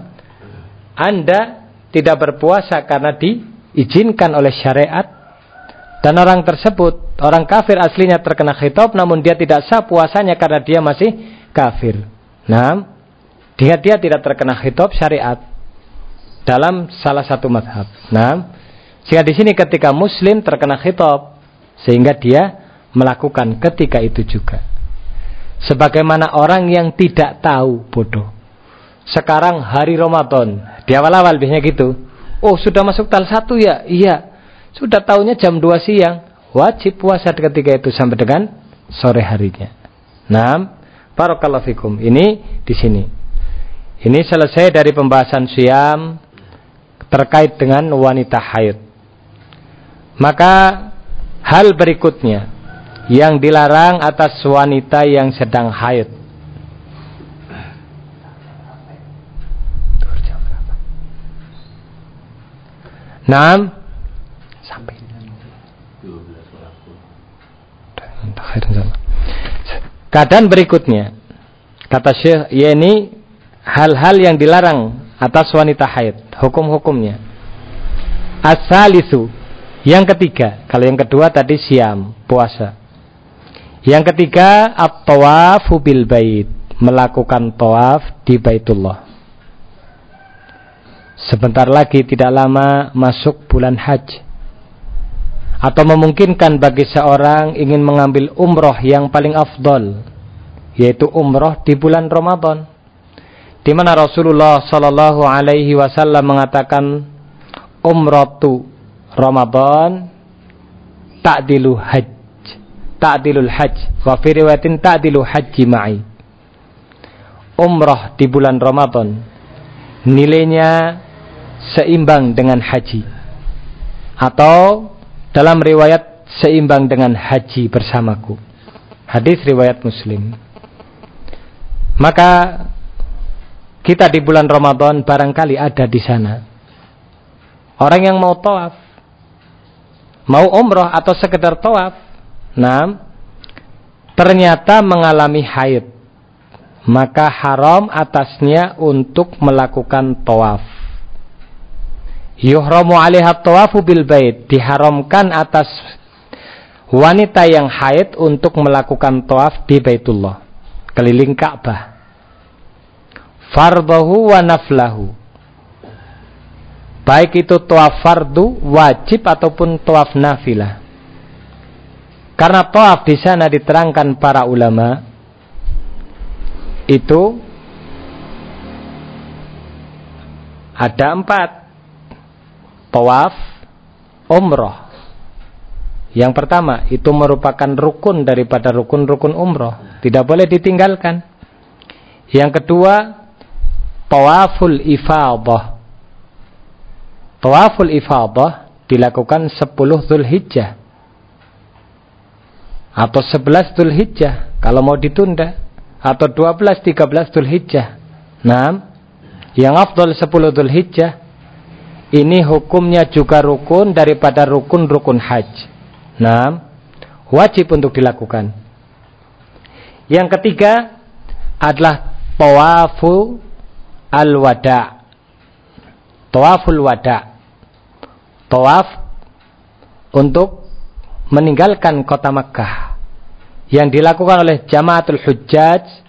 [SPEAKER 1] Anda tidak berpuasa karena diizinkan oleh syariat dan orang tersebut, orang kafir aslinya terkena hitop namun dia tidak sah puasanya karena dia masih kafir. Nah, dia dia tidak terkena hitop syariat dalam salah satu madhab. Nah, sehingga di sini ketika muslim terkena hitop sehingga dia melakukan ketika itu juga. Sebagaimana orang yang tidak tahu bodoh. Sekarang hari Ramadan. Di awal-awal biasanya gitu. Oh sudah masuk tal satu ya? Iya. Sudah tahunya jam 2 siang. Wajib puasa ketika itu sampai dengan sore harinya. Nah, Barakallahu fikum. Ini di sini. Ini selesai dari pembahasan siam terkait dengan wanita haid. Maka hal berikutnya yang dilarang atas wanita yang sedang haid. Sampai Keadaan berikutnya kata Syekh ini hal-hal yang dilarang atas wanita haid, hukum-hukumnya. Asalisu yang ketiga, kalau yang kedua tadi siam, puasa. Yang ketiga, at-tawafu bil bait, melakukan tawaf di Baitullah. Sebentar lagi tidak lama masuk bulan haji. Atau memungkinkan bagi seorang ingin mengambil umroh yang paling afdol, yaitu umroh di bulan Ramadan. Di mana Rasulullah Shallallahu alaihi wasallam mengatakan umratu Ramadan ta'dilu hajj ta'dilul hajj. Wa fi riwayatin ta'dilu haji ma'i. Umrah di bulan Ramadan nilainya seimbang dengan haji. Atau dalam riwayat seimbang dengan haji bersamaku. Hadis riwayat muslim. Maka kita di bulan Ramadan barangkali ada di sana orang yang mau tawaf mau umroh atau sekedar tawaf, nah, ternyata mengalami haid, maka haram atasnya untuk melakukan tawaf. Yuhramu alaihat tawafu bil bait, diharamkan atas wanita yang haid untuk melakukan tawaf di Baitullah, keliling Ka'bah. Fardahu wa naflahu Baik itu tawaf fardu, wajib ataupun tawaf nafilah. Karena tawaf di sana diterangkan para ulama itu ada empat tawaf umroh. Yang pertama itu merupakan rukun daripada rukun-rukun umroh, tidak boleh ditinggalkan. Yang kedua tawaful ifadah Tawaful ifadah dilakukan 10 Zulhijjah atau 11 Zulhijjah kalau mau ditunda atau 12 13 Zulhijjah. Nah, yang afdal 10 Zulhijjah ini hukumnya juga rukun daripada rukun-rukun haji. Nah, wajib untuk dilakukan. Yang ketiga adalah tawafu al-wada. Tawaful wada. Tawaf untuk meninggalkan kota Makkah. Yang dilakukan oleh Jamaatul Hujjaj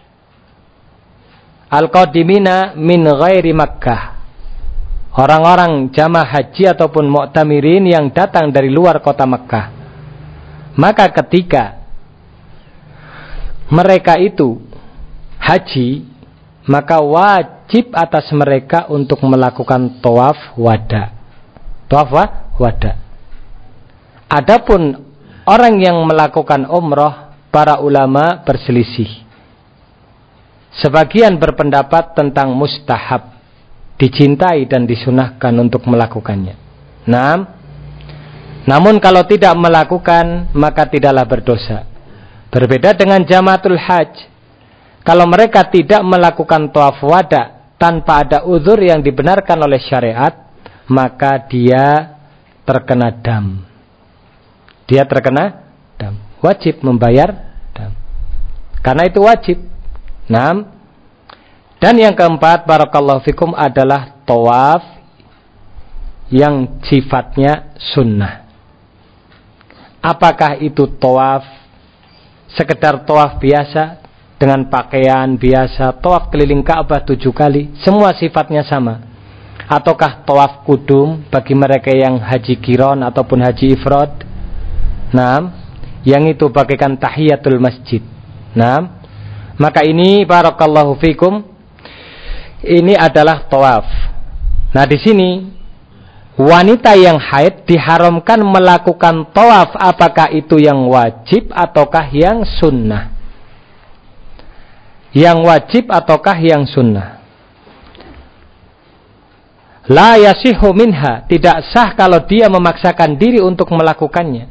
[SPEAKER 1] Al-Qadimina min ghairi Makkah. Orang-orang jamaah haji ataupun mu'tamirin yang datang dari luar kota Makkah. Maka ketika mereka itu haji maka wajib atas mereka untuk melakukan tawaf wada Tawaf wada. Adapun orang yang melakukan umroh, para ulama berselisih. sebagian berpendapat tentang mustahab, dicintai dan disunahkan untuk melakukannya. Nah, namun kalau tidak melakukan maka tidaklah berdosa. Berbeda dengan jamatul haj. Kalau mereka tidak melakukan tawaf wada tanpa ada uzur yang dibenarkan oleh syariat, maka dia terkena dam. Dia terkena dam. Wajib membayar dam. Karena itu wajib. Nah, dan yang keempat, barakallahu fikum adalah tawaf yang sifatnya sunnah. Apakah itu tawaf sekedar tawaf biasa dengan pakaian biasa, tawaf keliling Ka'bah tujuh kali, semua sifatnya sama. Ataukah tawaf kudum bagi mereka yang haji kiron ataupun haji ifrod? Nah, yang itu bagaikan tahiyatul masjid. Nah, maka ini barakallahu fikum ini adalah tawaf. Nah, di sini wanita yang haid diharamkan melakukan tawaf apakah itu yang wajib ataukah yang sunnah? Yang wajib ataukah yang sunnah? La yasihu minha, tidak sah kalau dia memaksakan diri untuk melakukannya.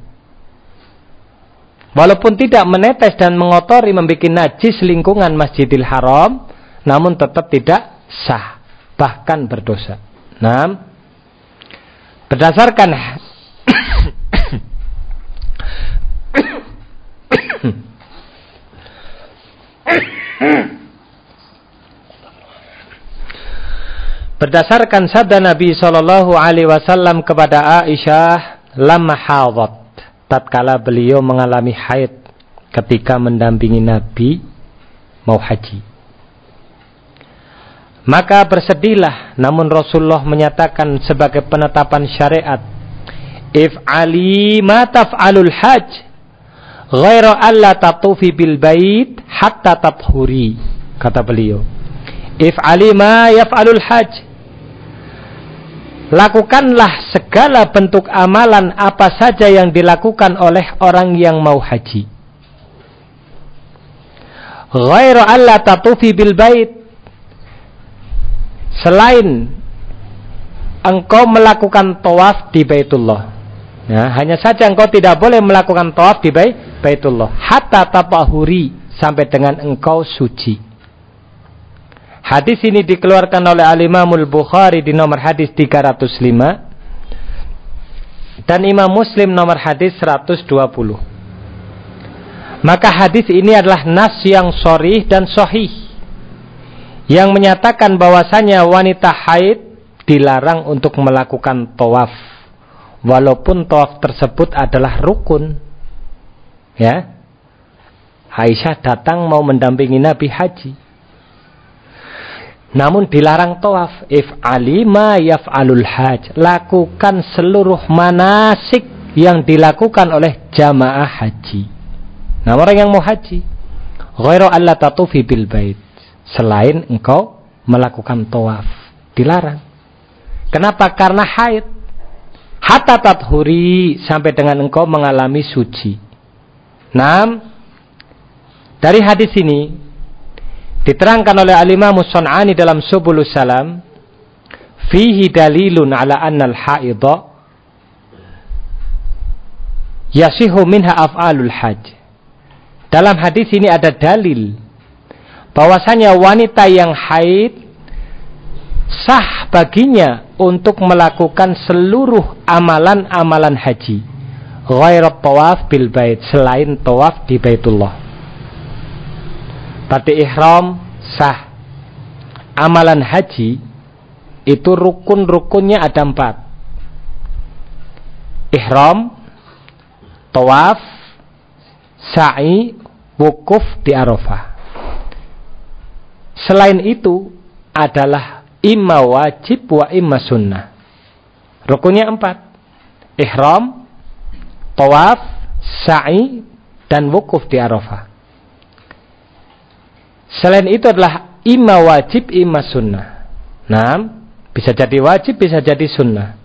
[SPEAKER 1] Walaupun tidak menetes dan mengotori membuat najis lingkungan Masjidil Haram, namun tetap tidak sah, bahkan berdosa. Nah, berdasarkan Berdasarkan sabda Nabi Shallallahu Alaihi Wasallam kepada Aisyah, lama hadat, tatkala beliau mengalami haid ketika mendampingi Nabi mau haji. Maka bersedihlah, namun Rasulullah menyatakan sebagai penetapan syariat, if ali ma taf'alul hajj, ghaira alla tatufi bil bait hatta tathuri, kata beliau. If ali ma yaf'alul hajj, Lakukanlah segala bentuk amalan apa saja yang dilakukan oleh orang yang mau haji. Ghairu alla tatufi bil bait. Selain engkau melakukan tawaf di Baitullah. Ya, hanya saja engkau tidak boleh melakukan tawaf di Baitullah hatta tapahuri sampai dengan engkau suci. Hadis ini dikeluarkan oleh Al-Imamul Bukhari di nomor hadis 305 dan Imam Muslim nomor hadis 120. Maka hadis ini adalah nas yang sorih dan sohih yang menyatakan bahwasanya wanita haid dilarang untuk melakukan tawaf walaupun tawaf tersebut adalah rukun. Ya. Aisyah datang mau mendampingi Nabi haji. Namun dilarang tawaf. If alima yaf'alul haj. Lakukan seluruh manasik yang dilakukan oleh jamaah haji. Nah orang yang mau haji. Ghairu alla tatufi bil bait. Selain engkau melakukan tawaf. Dilarang. Kenapa? Karena haid. Hatta tathuri. Sampai dengan engkau mengalami suci. Nah, dari hadis ini Diterangkan oleh Al-Imam Sun'ani dalam Subulus Salam, fihi dalilun ala anna al-haidha yasihu minha af'alul hajj. Dalam hadis ini ada dalil bahwasanya wanita yang haid sah baginya untuk melakukan seluruh amalan-amalan haji. Ghairat tawaf bil bait selain tawaf di Baitullah. Berarti ihram sah. Amalan haji itu rukun-rukunnya ada empat. Ihram, tawaf, sa'i, wukuf di Arafah. Selain itu adalah imma wajib wa imma sunnah. Rukunnya empat. Ihram, tawaf, sa'i, dan wukuf di Arafah. Selain itu adalah imma wajib, imma sunnah. Nah, bisa jadi wajib, bisa jadi sunnah.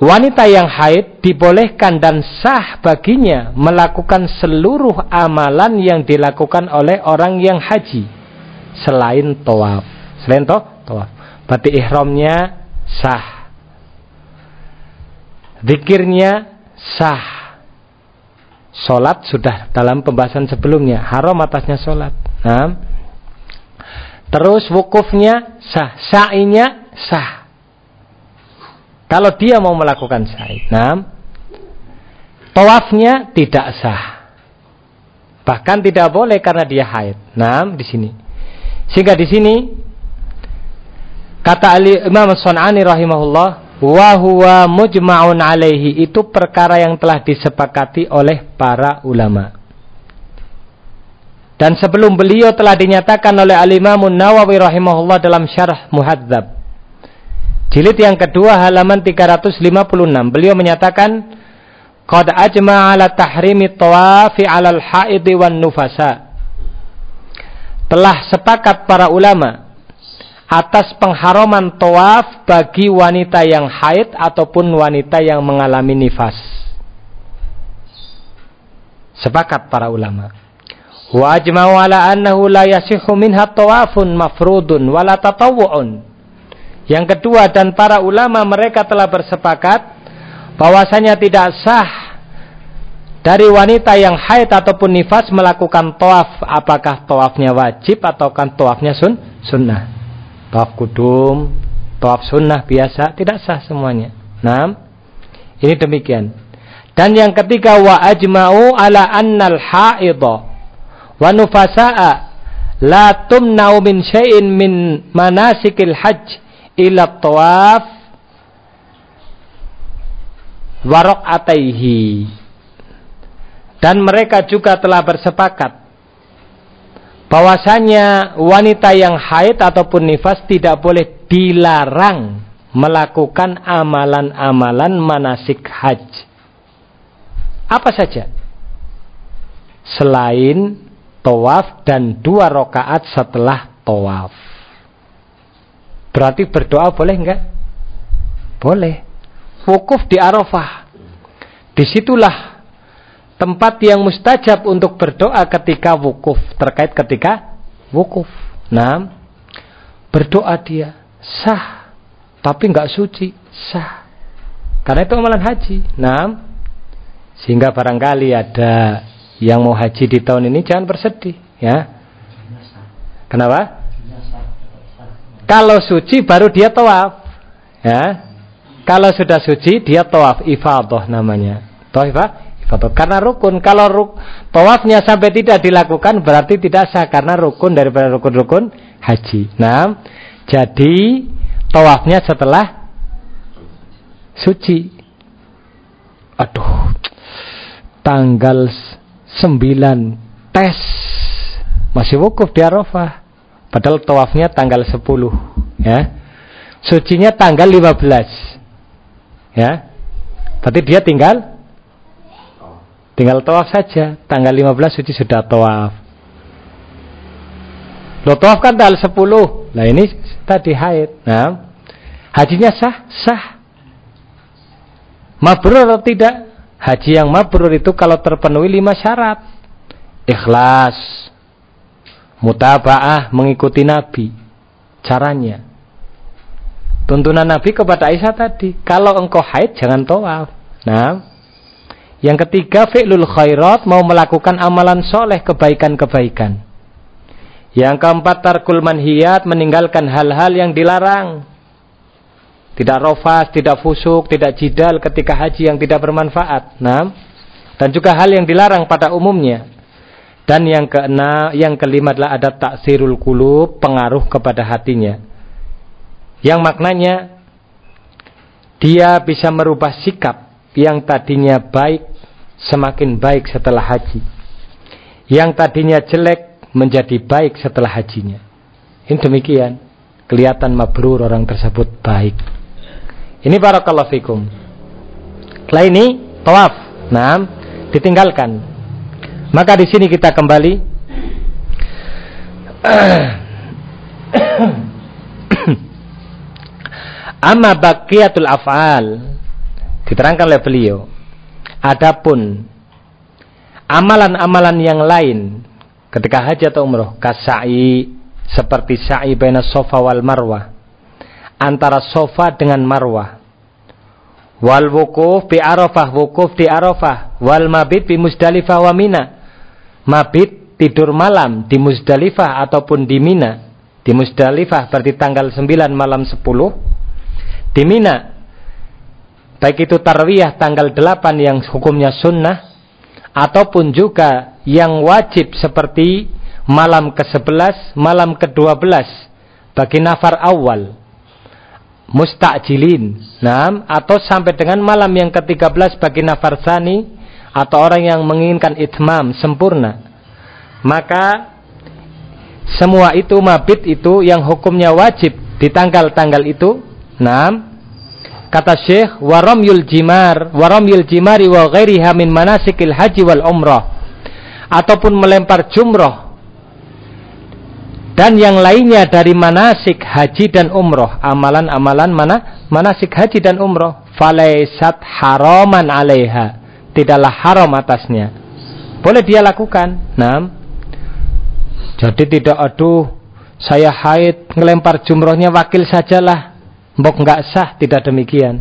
[SPEAKER 1] wanita yang haid dibolehkan dan sah baginya melakukan seluruh amalan yang dilakukan oleh orang yang haji selain tawaf. Selain tawaf. Berarti ihramnya sah. Zikirnya sah. Solat sudah dalam pembahasan sebelumnya. Haram atasnya solat. Nah. Terus wukufnya sah. Sa'inya sah. Kalau dia mau melakukan sa'i. Nah, tawafnya tidak sah. Bahkan tidak boleh karena dia haid. Nah, di sini. Sehingga di sini kata Ali Imam Sun'ani rahimahullah, wa huwa mujma'un alaihi. Itu perkara yang telah disepakati oleh para ulama. Dan sebelum beliau telah dinyatakan oleh Al-Imam Nawawi rahimahullah dalam syarah Muhadzab. Jilid yang kedua halaman 356 beliau menyatakan qad ajma ala tahrimi tawafi ala al-haidi wan nufasa. Telah sepakat para ulama atas pengharaman tawaf bagi wanita yang haid ataupun wanita yang mengalami nifas. Sepakat para ulama. Wa ajma'u ala annahu la yasihu minha tawafun mafrudun wala tatawwu'un. Yang kedua dan para ulama mereka telah bersepakat bahwasanya tidak sah dari wanita yang haid ataupun nifas melakukan toaf apakah toafnya wajib atau kan toafnya sun sunnah toaf kudum toaf sunnah biasa tidak sah semuanya. Nah ini demikian. Dan yang ketiga wa ajma'u ala annal haidha. Wa nufasa'a la tumna'u min syai'in min manasikil hajj ila tawaf warok ataihi dan mereka juga telah bersepakat bahwasanya wanita yang haid ataupun nifas tidak boleh dilarang melakukan amalan-amalan manasik haji apa saja selain tawaf dan dua rakaat setelah tawaf Berarti berdoa boleh enggak? Boleh. Wukuf di Arafah. Di situlah tempat yang mustajab untuk berdoa ketika wukuf. Terkait ketika wukuf. Nah, berdoa dia sah. Tapi enggak suci. Sah. Karena itu amalan haji. Nah, sehingga barangkali ada yang mau haji di tahun ini jangan bersedih. Ya. Kenapa? Kalau suci baru dia tawaf. Ya. Kalau sudah suci dia tawaf ifadah namanya. Tawaf ifadah karena rukun. Kalau ruk, tawafnya sampai tidak dilakukan berarti tidak sah karena rukun daripada rukun-rukun haji. Nah, jadi tawafnya setelah suci. Aduh. Tanggal 9 tes masih wukuf di Arafah. Padahal tawafnya tanggal 10 ya. Sucinya tanggal 15. Ya. Berarti dia tinggal tinggal tawaf saja. Tanggal 15 suci sudah tawaf. Lo tawaf kan tanggal 10. Nah ini tadi haid. Nah, hajinya sah? Sah. Mabrur atau tidak? Haji yang mabrur itu kalau terpenuhi lima syarat. Ikhlas, Mutabaah mengikuti Nabi. Caranya. Tuntunan Nabi kepada Aisyah tadi. Kalau engkau haid jangan tawaf. Nah. Yang ketiga fi'lul khairat mau melakukan amalan soleh kebaikan-kebaikan. Yang keempat tarkul manhiyat meninggalkan hal-hal yang dilarang. Tidak rofas, tidak fusuk, tidak jidal ketika haji yang tidak bermanfaat. Nah, dan juga hal yang dilarang pada umumnya. Dan yang keenam, yang kelima adalah ada taksirul kulub, pengaruh kepada hatinya. Yang maknanya dia bisa merubah sikap yang tadinya baik semakin baik setelah haji. Yang tadinya jelek menjadi baik setelah hajinya. Ini demikian. Kelihatan mabrur orang tersebut baik. Ini barakallahu fikum. Setelah ini tawaf. Nah, ditinggalkan maka di sini kita kembali Amma baqiyatul af'al Diterangkan oleh beliau. Adapun amalan-amalan yang lain ketika haji atau umroh, kasai seperti sa'i baina sofa wal marwah antara sofa dengan marwah wal wukuf bi arafah wukuf di arafah wal mabit bi musdalifah wa mina mabit tidur malam di musdalifah ataupun di mina di musdalifah berarti tanggal 9 malam 10 di mina baik itu tarwiyah tanggal 8 yang hukumnya sunnah ataupun juga yang wajib seperti malam ke-11, malam ke-12 bagi nafar awal mustajilin. Nah, atau sampai dengan malam yang ke-13 bagi nafar sani atau orang yang menginginkan itmam sempurna. Maka semua itu mabit itu yang hukumnya wajib di tanggal-tanggal itu. Nah, kata Syekh waramyul jimar waramyul jimari wa ghairiha min manasikil haji wal umrah. Ataupun melempar jumroh dan yang lainnya dari manasik haji dan umroh amalan-amalan mana manasik haji dan umroh falaisat haraman alaiha. Tidaklah haram atasnya. Boleh dia lakukan? Nah jadi tidak aduh saya haid ngelempar jumrohnya wakil sajalah mbok nggak sah tidak demikian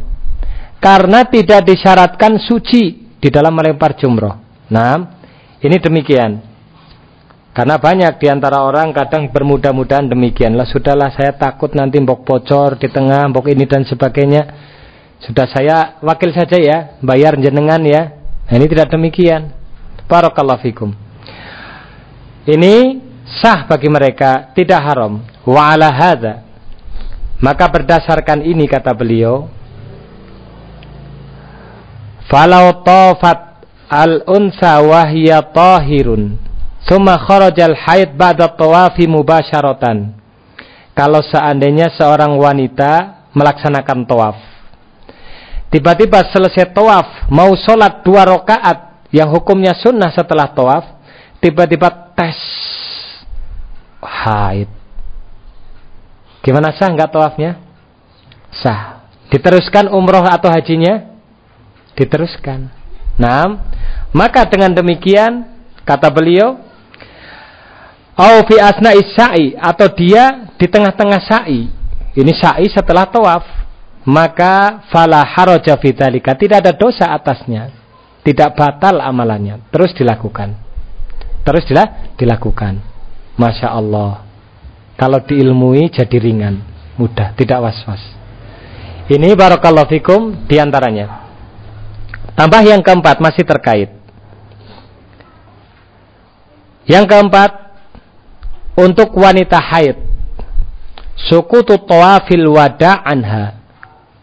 [SPEAKER 1] karena tidak disyaratkan suci di dalam melempar jumroh nah ini demikian karena banyak di antara orang kadang bermudah-mudahan demikian. Lah sudahlah saya takut nanti mbok bocor di tengah, mbok ini dan sebagainya. Sudah saya wakil saja ya, bayar jenengan ya. Nah, ini tidak demikian. Barakallahu fikum. Ini sah bagi mereka, tidak haram. Wa ala hadza. Maka berdasarkan ini kata beliau, falau tafat al-unsa wahya tahirun Suma kharajal haid ba'da tawafi mubasyaratan. Kalau seandainya seorang wanita melaksanakan tawaf. Tiba-tiba selesai tawaf, mau sholat dua rakaat yang hukumnya sunnah setelah tawaf, tiba-tiba tes haid. Gimana sah nggak tawafnya? Sah. Diteruskan umroh atau hajinya? Diteruskan. Nah, maka dengan demikian kata beliau, Au fi asna sa'i atau dia di tengah-tengah sa'i. Ini sa'i setelah tawaf. Maka fala haraja fidzalika, tidak ada dosa atasnya. Tidak batal amalannya, terus dilakukan. Terus dilakukan. Masya Allah. Kalau diilmui jadi ringan, mudah, tidak was-was. Ini barakallahu fikum di antaranya. Tambah yang keempat masih terkait. Yang keempat untuk wanita haid sukutu tawafil wada anha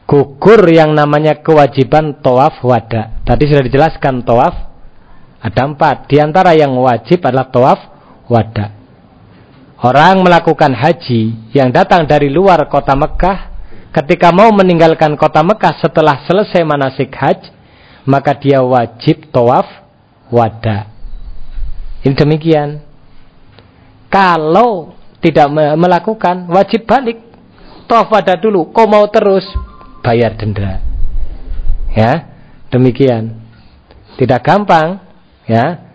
[SPEAKER 1] gugur yang namanya kewajiban tawaf wada tadi sudah dijelaskan tawaf ada empat di antara yang wajib adalah tawaf wada orang melakukan haji yang datang dari luar kota Mekah ketika mau meninggalkan kota Mekah setelah selesai manasik haji maka dia wajib tawaf wada ini demikian kalau tidak melakukan wajib balik. Tawaf ada dulu, kau mau terus bayar denda. Ya, demikian. Tidak gampang, ya.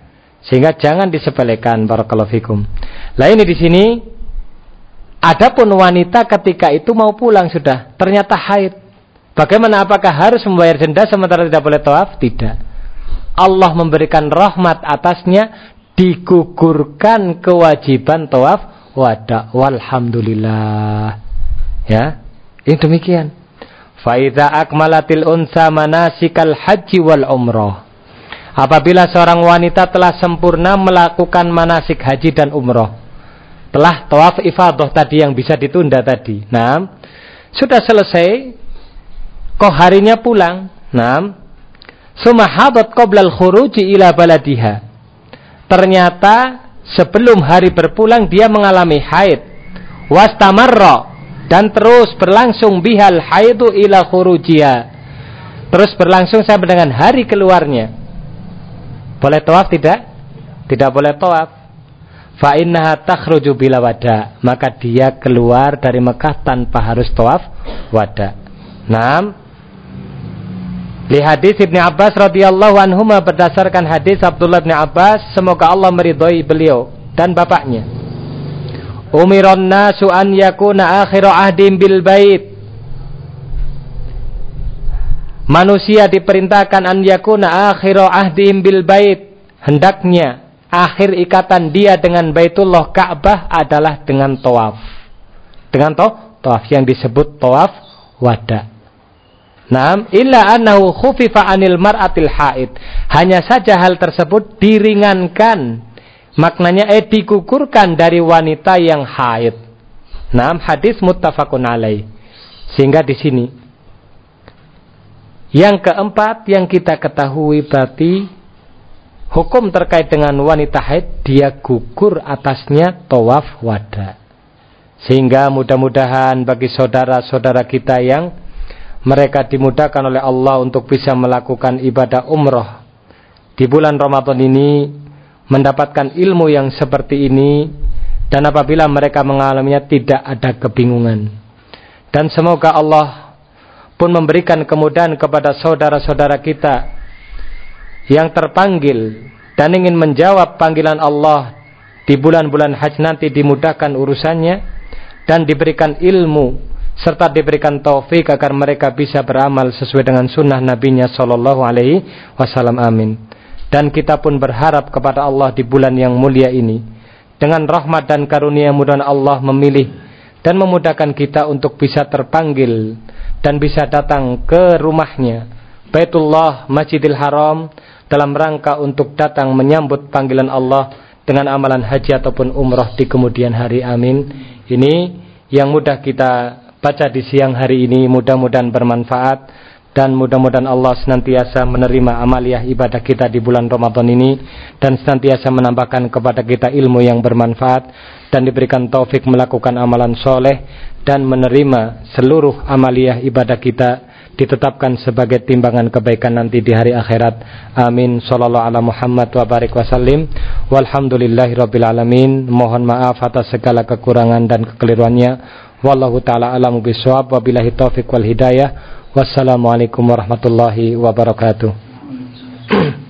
[SPEAKER 1] Sehingga jangan disepelekan barakallahu fikum. Lah ini di sini adapun wanita ketika itu mau pulang sudah ternyata haid. Bagaimana apakah harus membayar denda sementara tidak boleh tawaf? Tidak. Allah memberikan rahmat atasnya digugurkan kewajiban tawaf wada walhamdulillah ya ini demikian faida akmalatil unsa manasikal haji wal umroh apabila seorang wanita telah sempurna melakukan manasik haji dan umroh telah tawaf ifadah tadi yang bisa ditunda tadi. Nah sudah selesai kok harinya pulang? Nah sumahadat qoblal khuruji ila baladiha. Ternyata sebelum hari berpulang dia mengalami haid. Wastamarra dan terus berlangsung bihal haidu ila khurujia terus berlangsung sampai dengan hari keluarnya boleh tawaf tidak? tidak boleh tawaf fa innaha takhruju bila wada maka dia keluar dari Mekah tanpa harus tawaf wada Nam Li hadis Ibnu Abbas radhiyallahu anhu berdasarkan hadis Abdullah bin Abbas semoga Allah meridhoi beliau dan bapaknya. Umiron nasu an yakuna akhiru ahdim bil bait. Manusia diperintahkan an yakuna akhiru ahdim bil bait. Hendaknya akhir ikatan dia dengan Baitullah Ka'bah adalah dengan tawaf. Dengan to, tawaf yang disebut tawaf wada. Naam, illa annahu khufifa anil mar'atil haid. Hanya saja hal tersebut diringankan. Maknanya eh dikukurkan dari wanita yang haid. Naam, hadis muttafaqun alaih. Sehingga di sini yang keempat yang kita ketahui berarti hukum terkait dengan wanita haid dia gugur atasnya tawaf wada. Sehingga mudah-mudahan bagi saudara-saudara kita yang mereka dimudahkan oleh Allah untuk bisa melakukan ibadah umroh di bulan Ramadan ini mendapatkan ilmu yang seperti ini dan apabila mereka mengalaminya tidak ada kebingungan dan semoga Allah pun memberikan kemudahan kepada saudara-saudara kita yang terpanggil dan ingin menjawab panggilan Allah di bulan-bulan haji nanti dimudahkan urusannya dan diberikan ilmu serta diberikan taufik agar mereka bisa beramal sesuai dengan sunnah nabinya sallallahu alaihi wasallam amin. Dan kita pun berharap kepada Allah di bulan yang mulia ini. Dengan rahmat dan karunia mudah Allah memilih dan memudahkan kita untuk bisa terpanggil dan bisa datang ke rumahnya. Baitullah Masjidil Haram dalam rangka untuk datang menyambut panggilan Allah dengan amalan haji ataupun umrah di kemudian hari. Amin. Ini yang mudah kita baca di siang hari ini mudah-mudahan bermanfaat dan mudah-mudahan Allah senantiasa menerima amaliah ibadah kita di bulan Ramadan ini dan senantiasa menambahkan kepada kita ilmu yang bermanfaat dan diberikan taufik melakukan amalan soleh dan menerima seluruh amaliah ibadah kita ditetapkan sebagai timbangan kebaikan nanti di hari akhirat. Amin. Sallallahu ala Muhammad wa barik wasallim. Walhamdulillahi rabbil alamin. Mohon maaf atas segala kekurangan dan kekeliruannya. Wallahu taala alamu bisawab wabillahi taufik wal hidayah. Wassalamualaikum warahmatullahi wabarakatuh. <clears throat>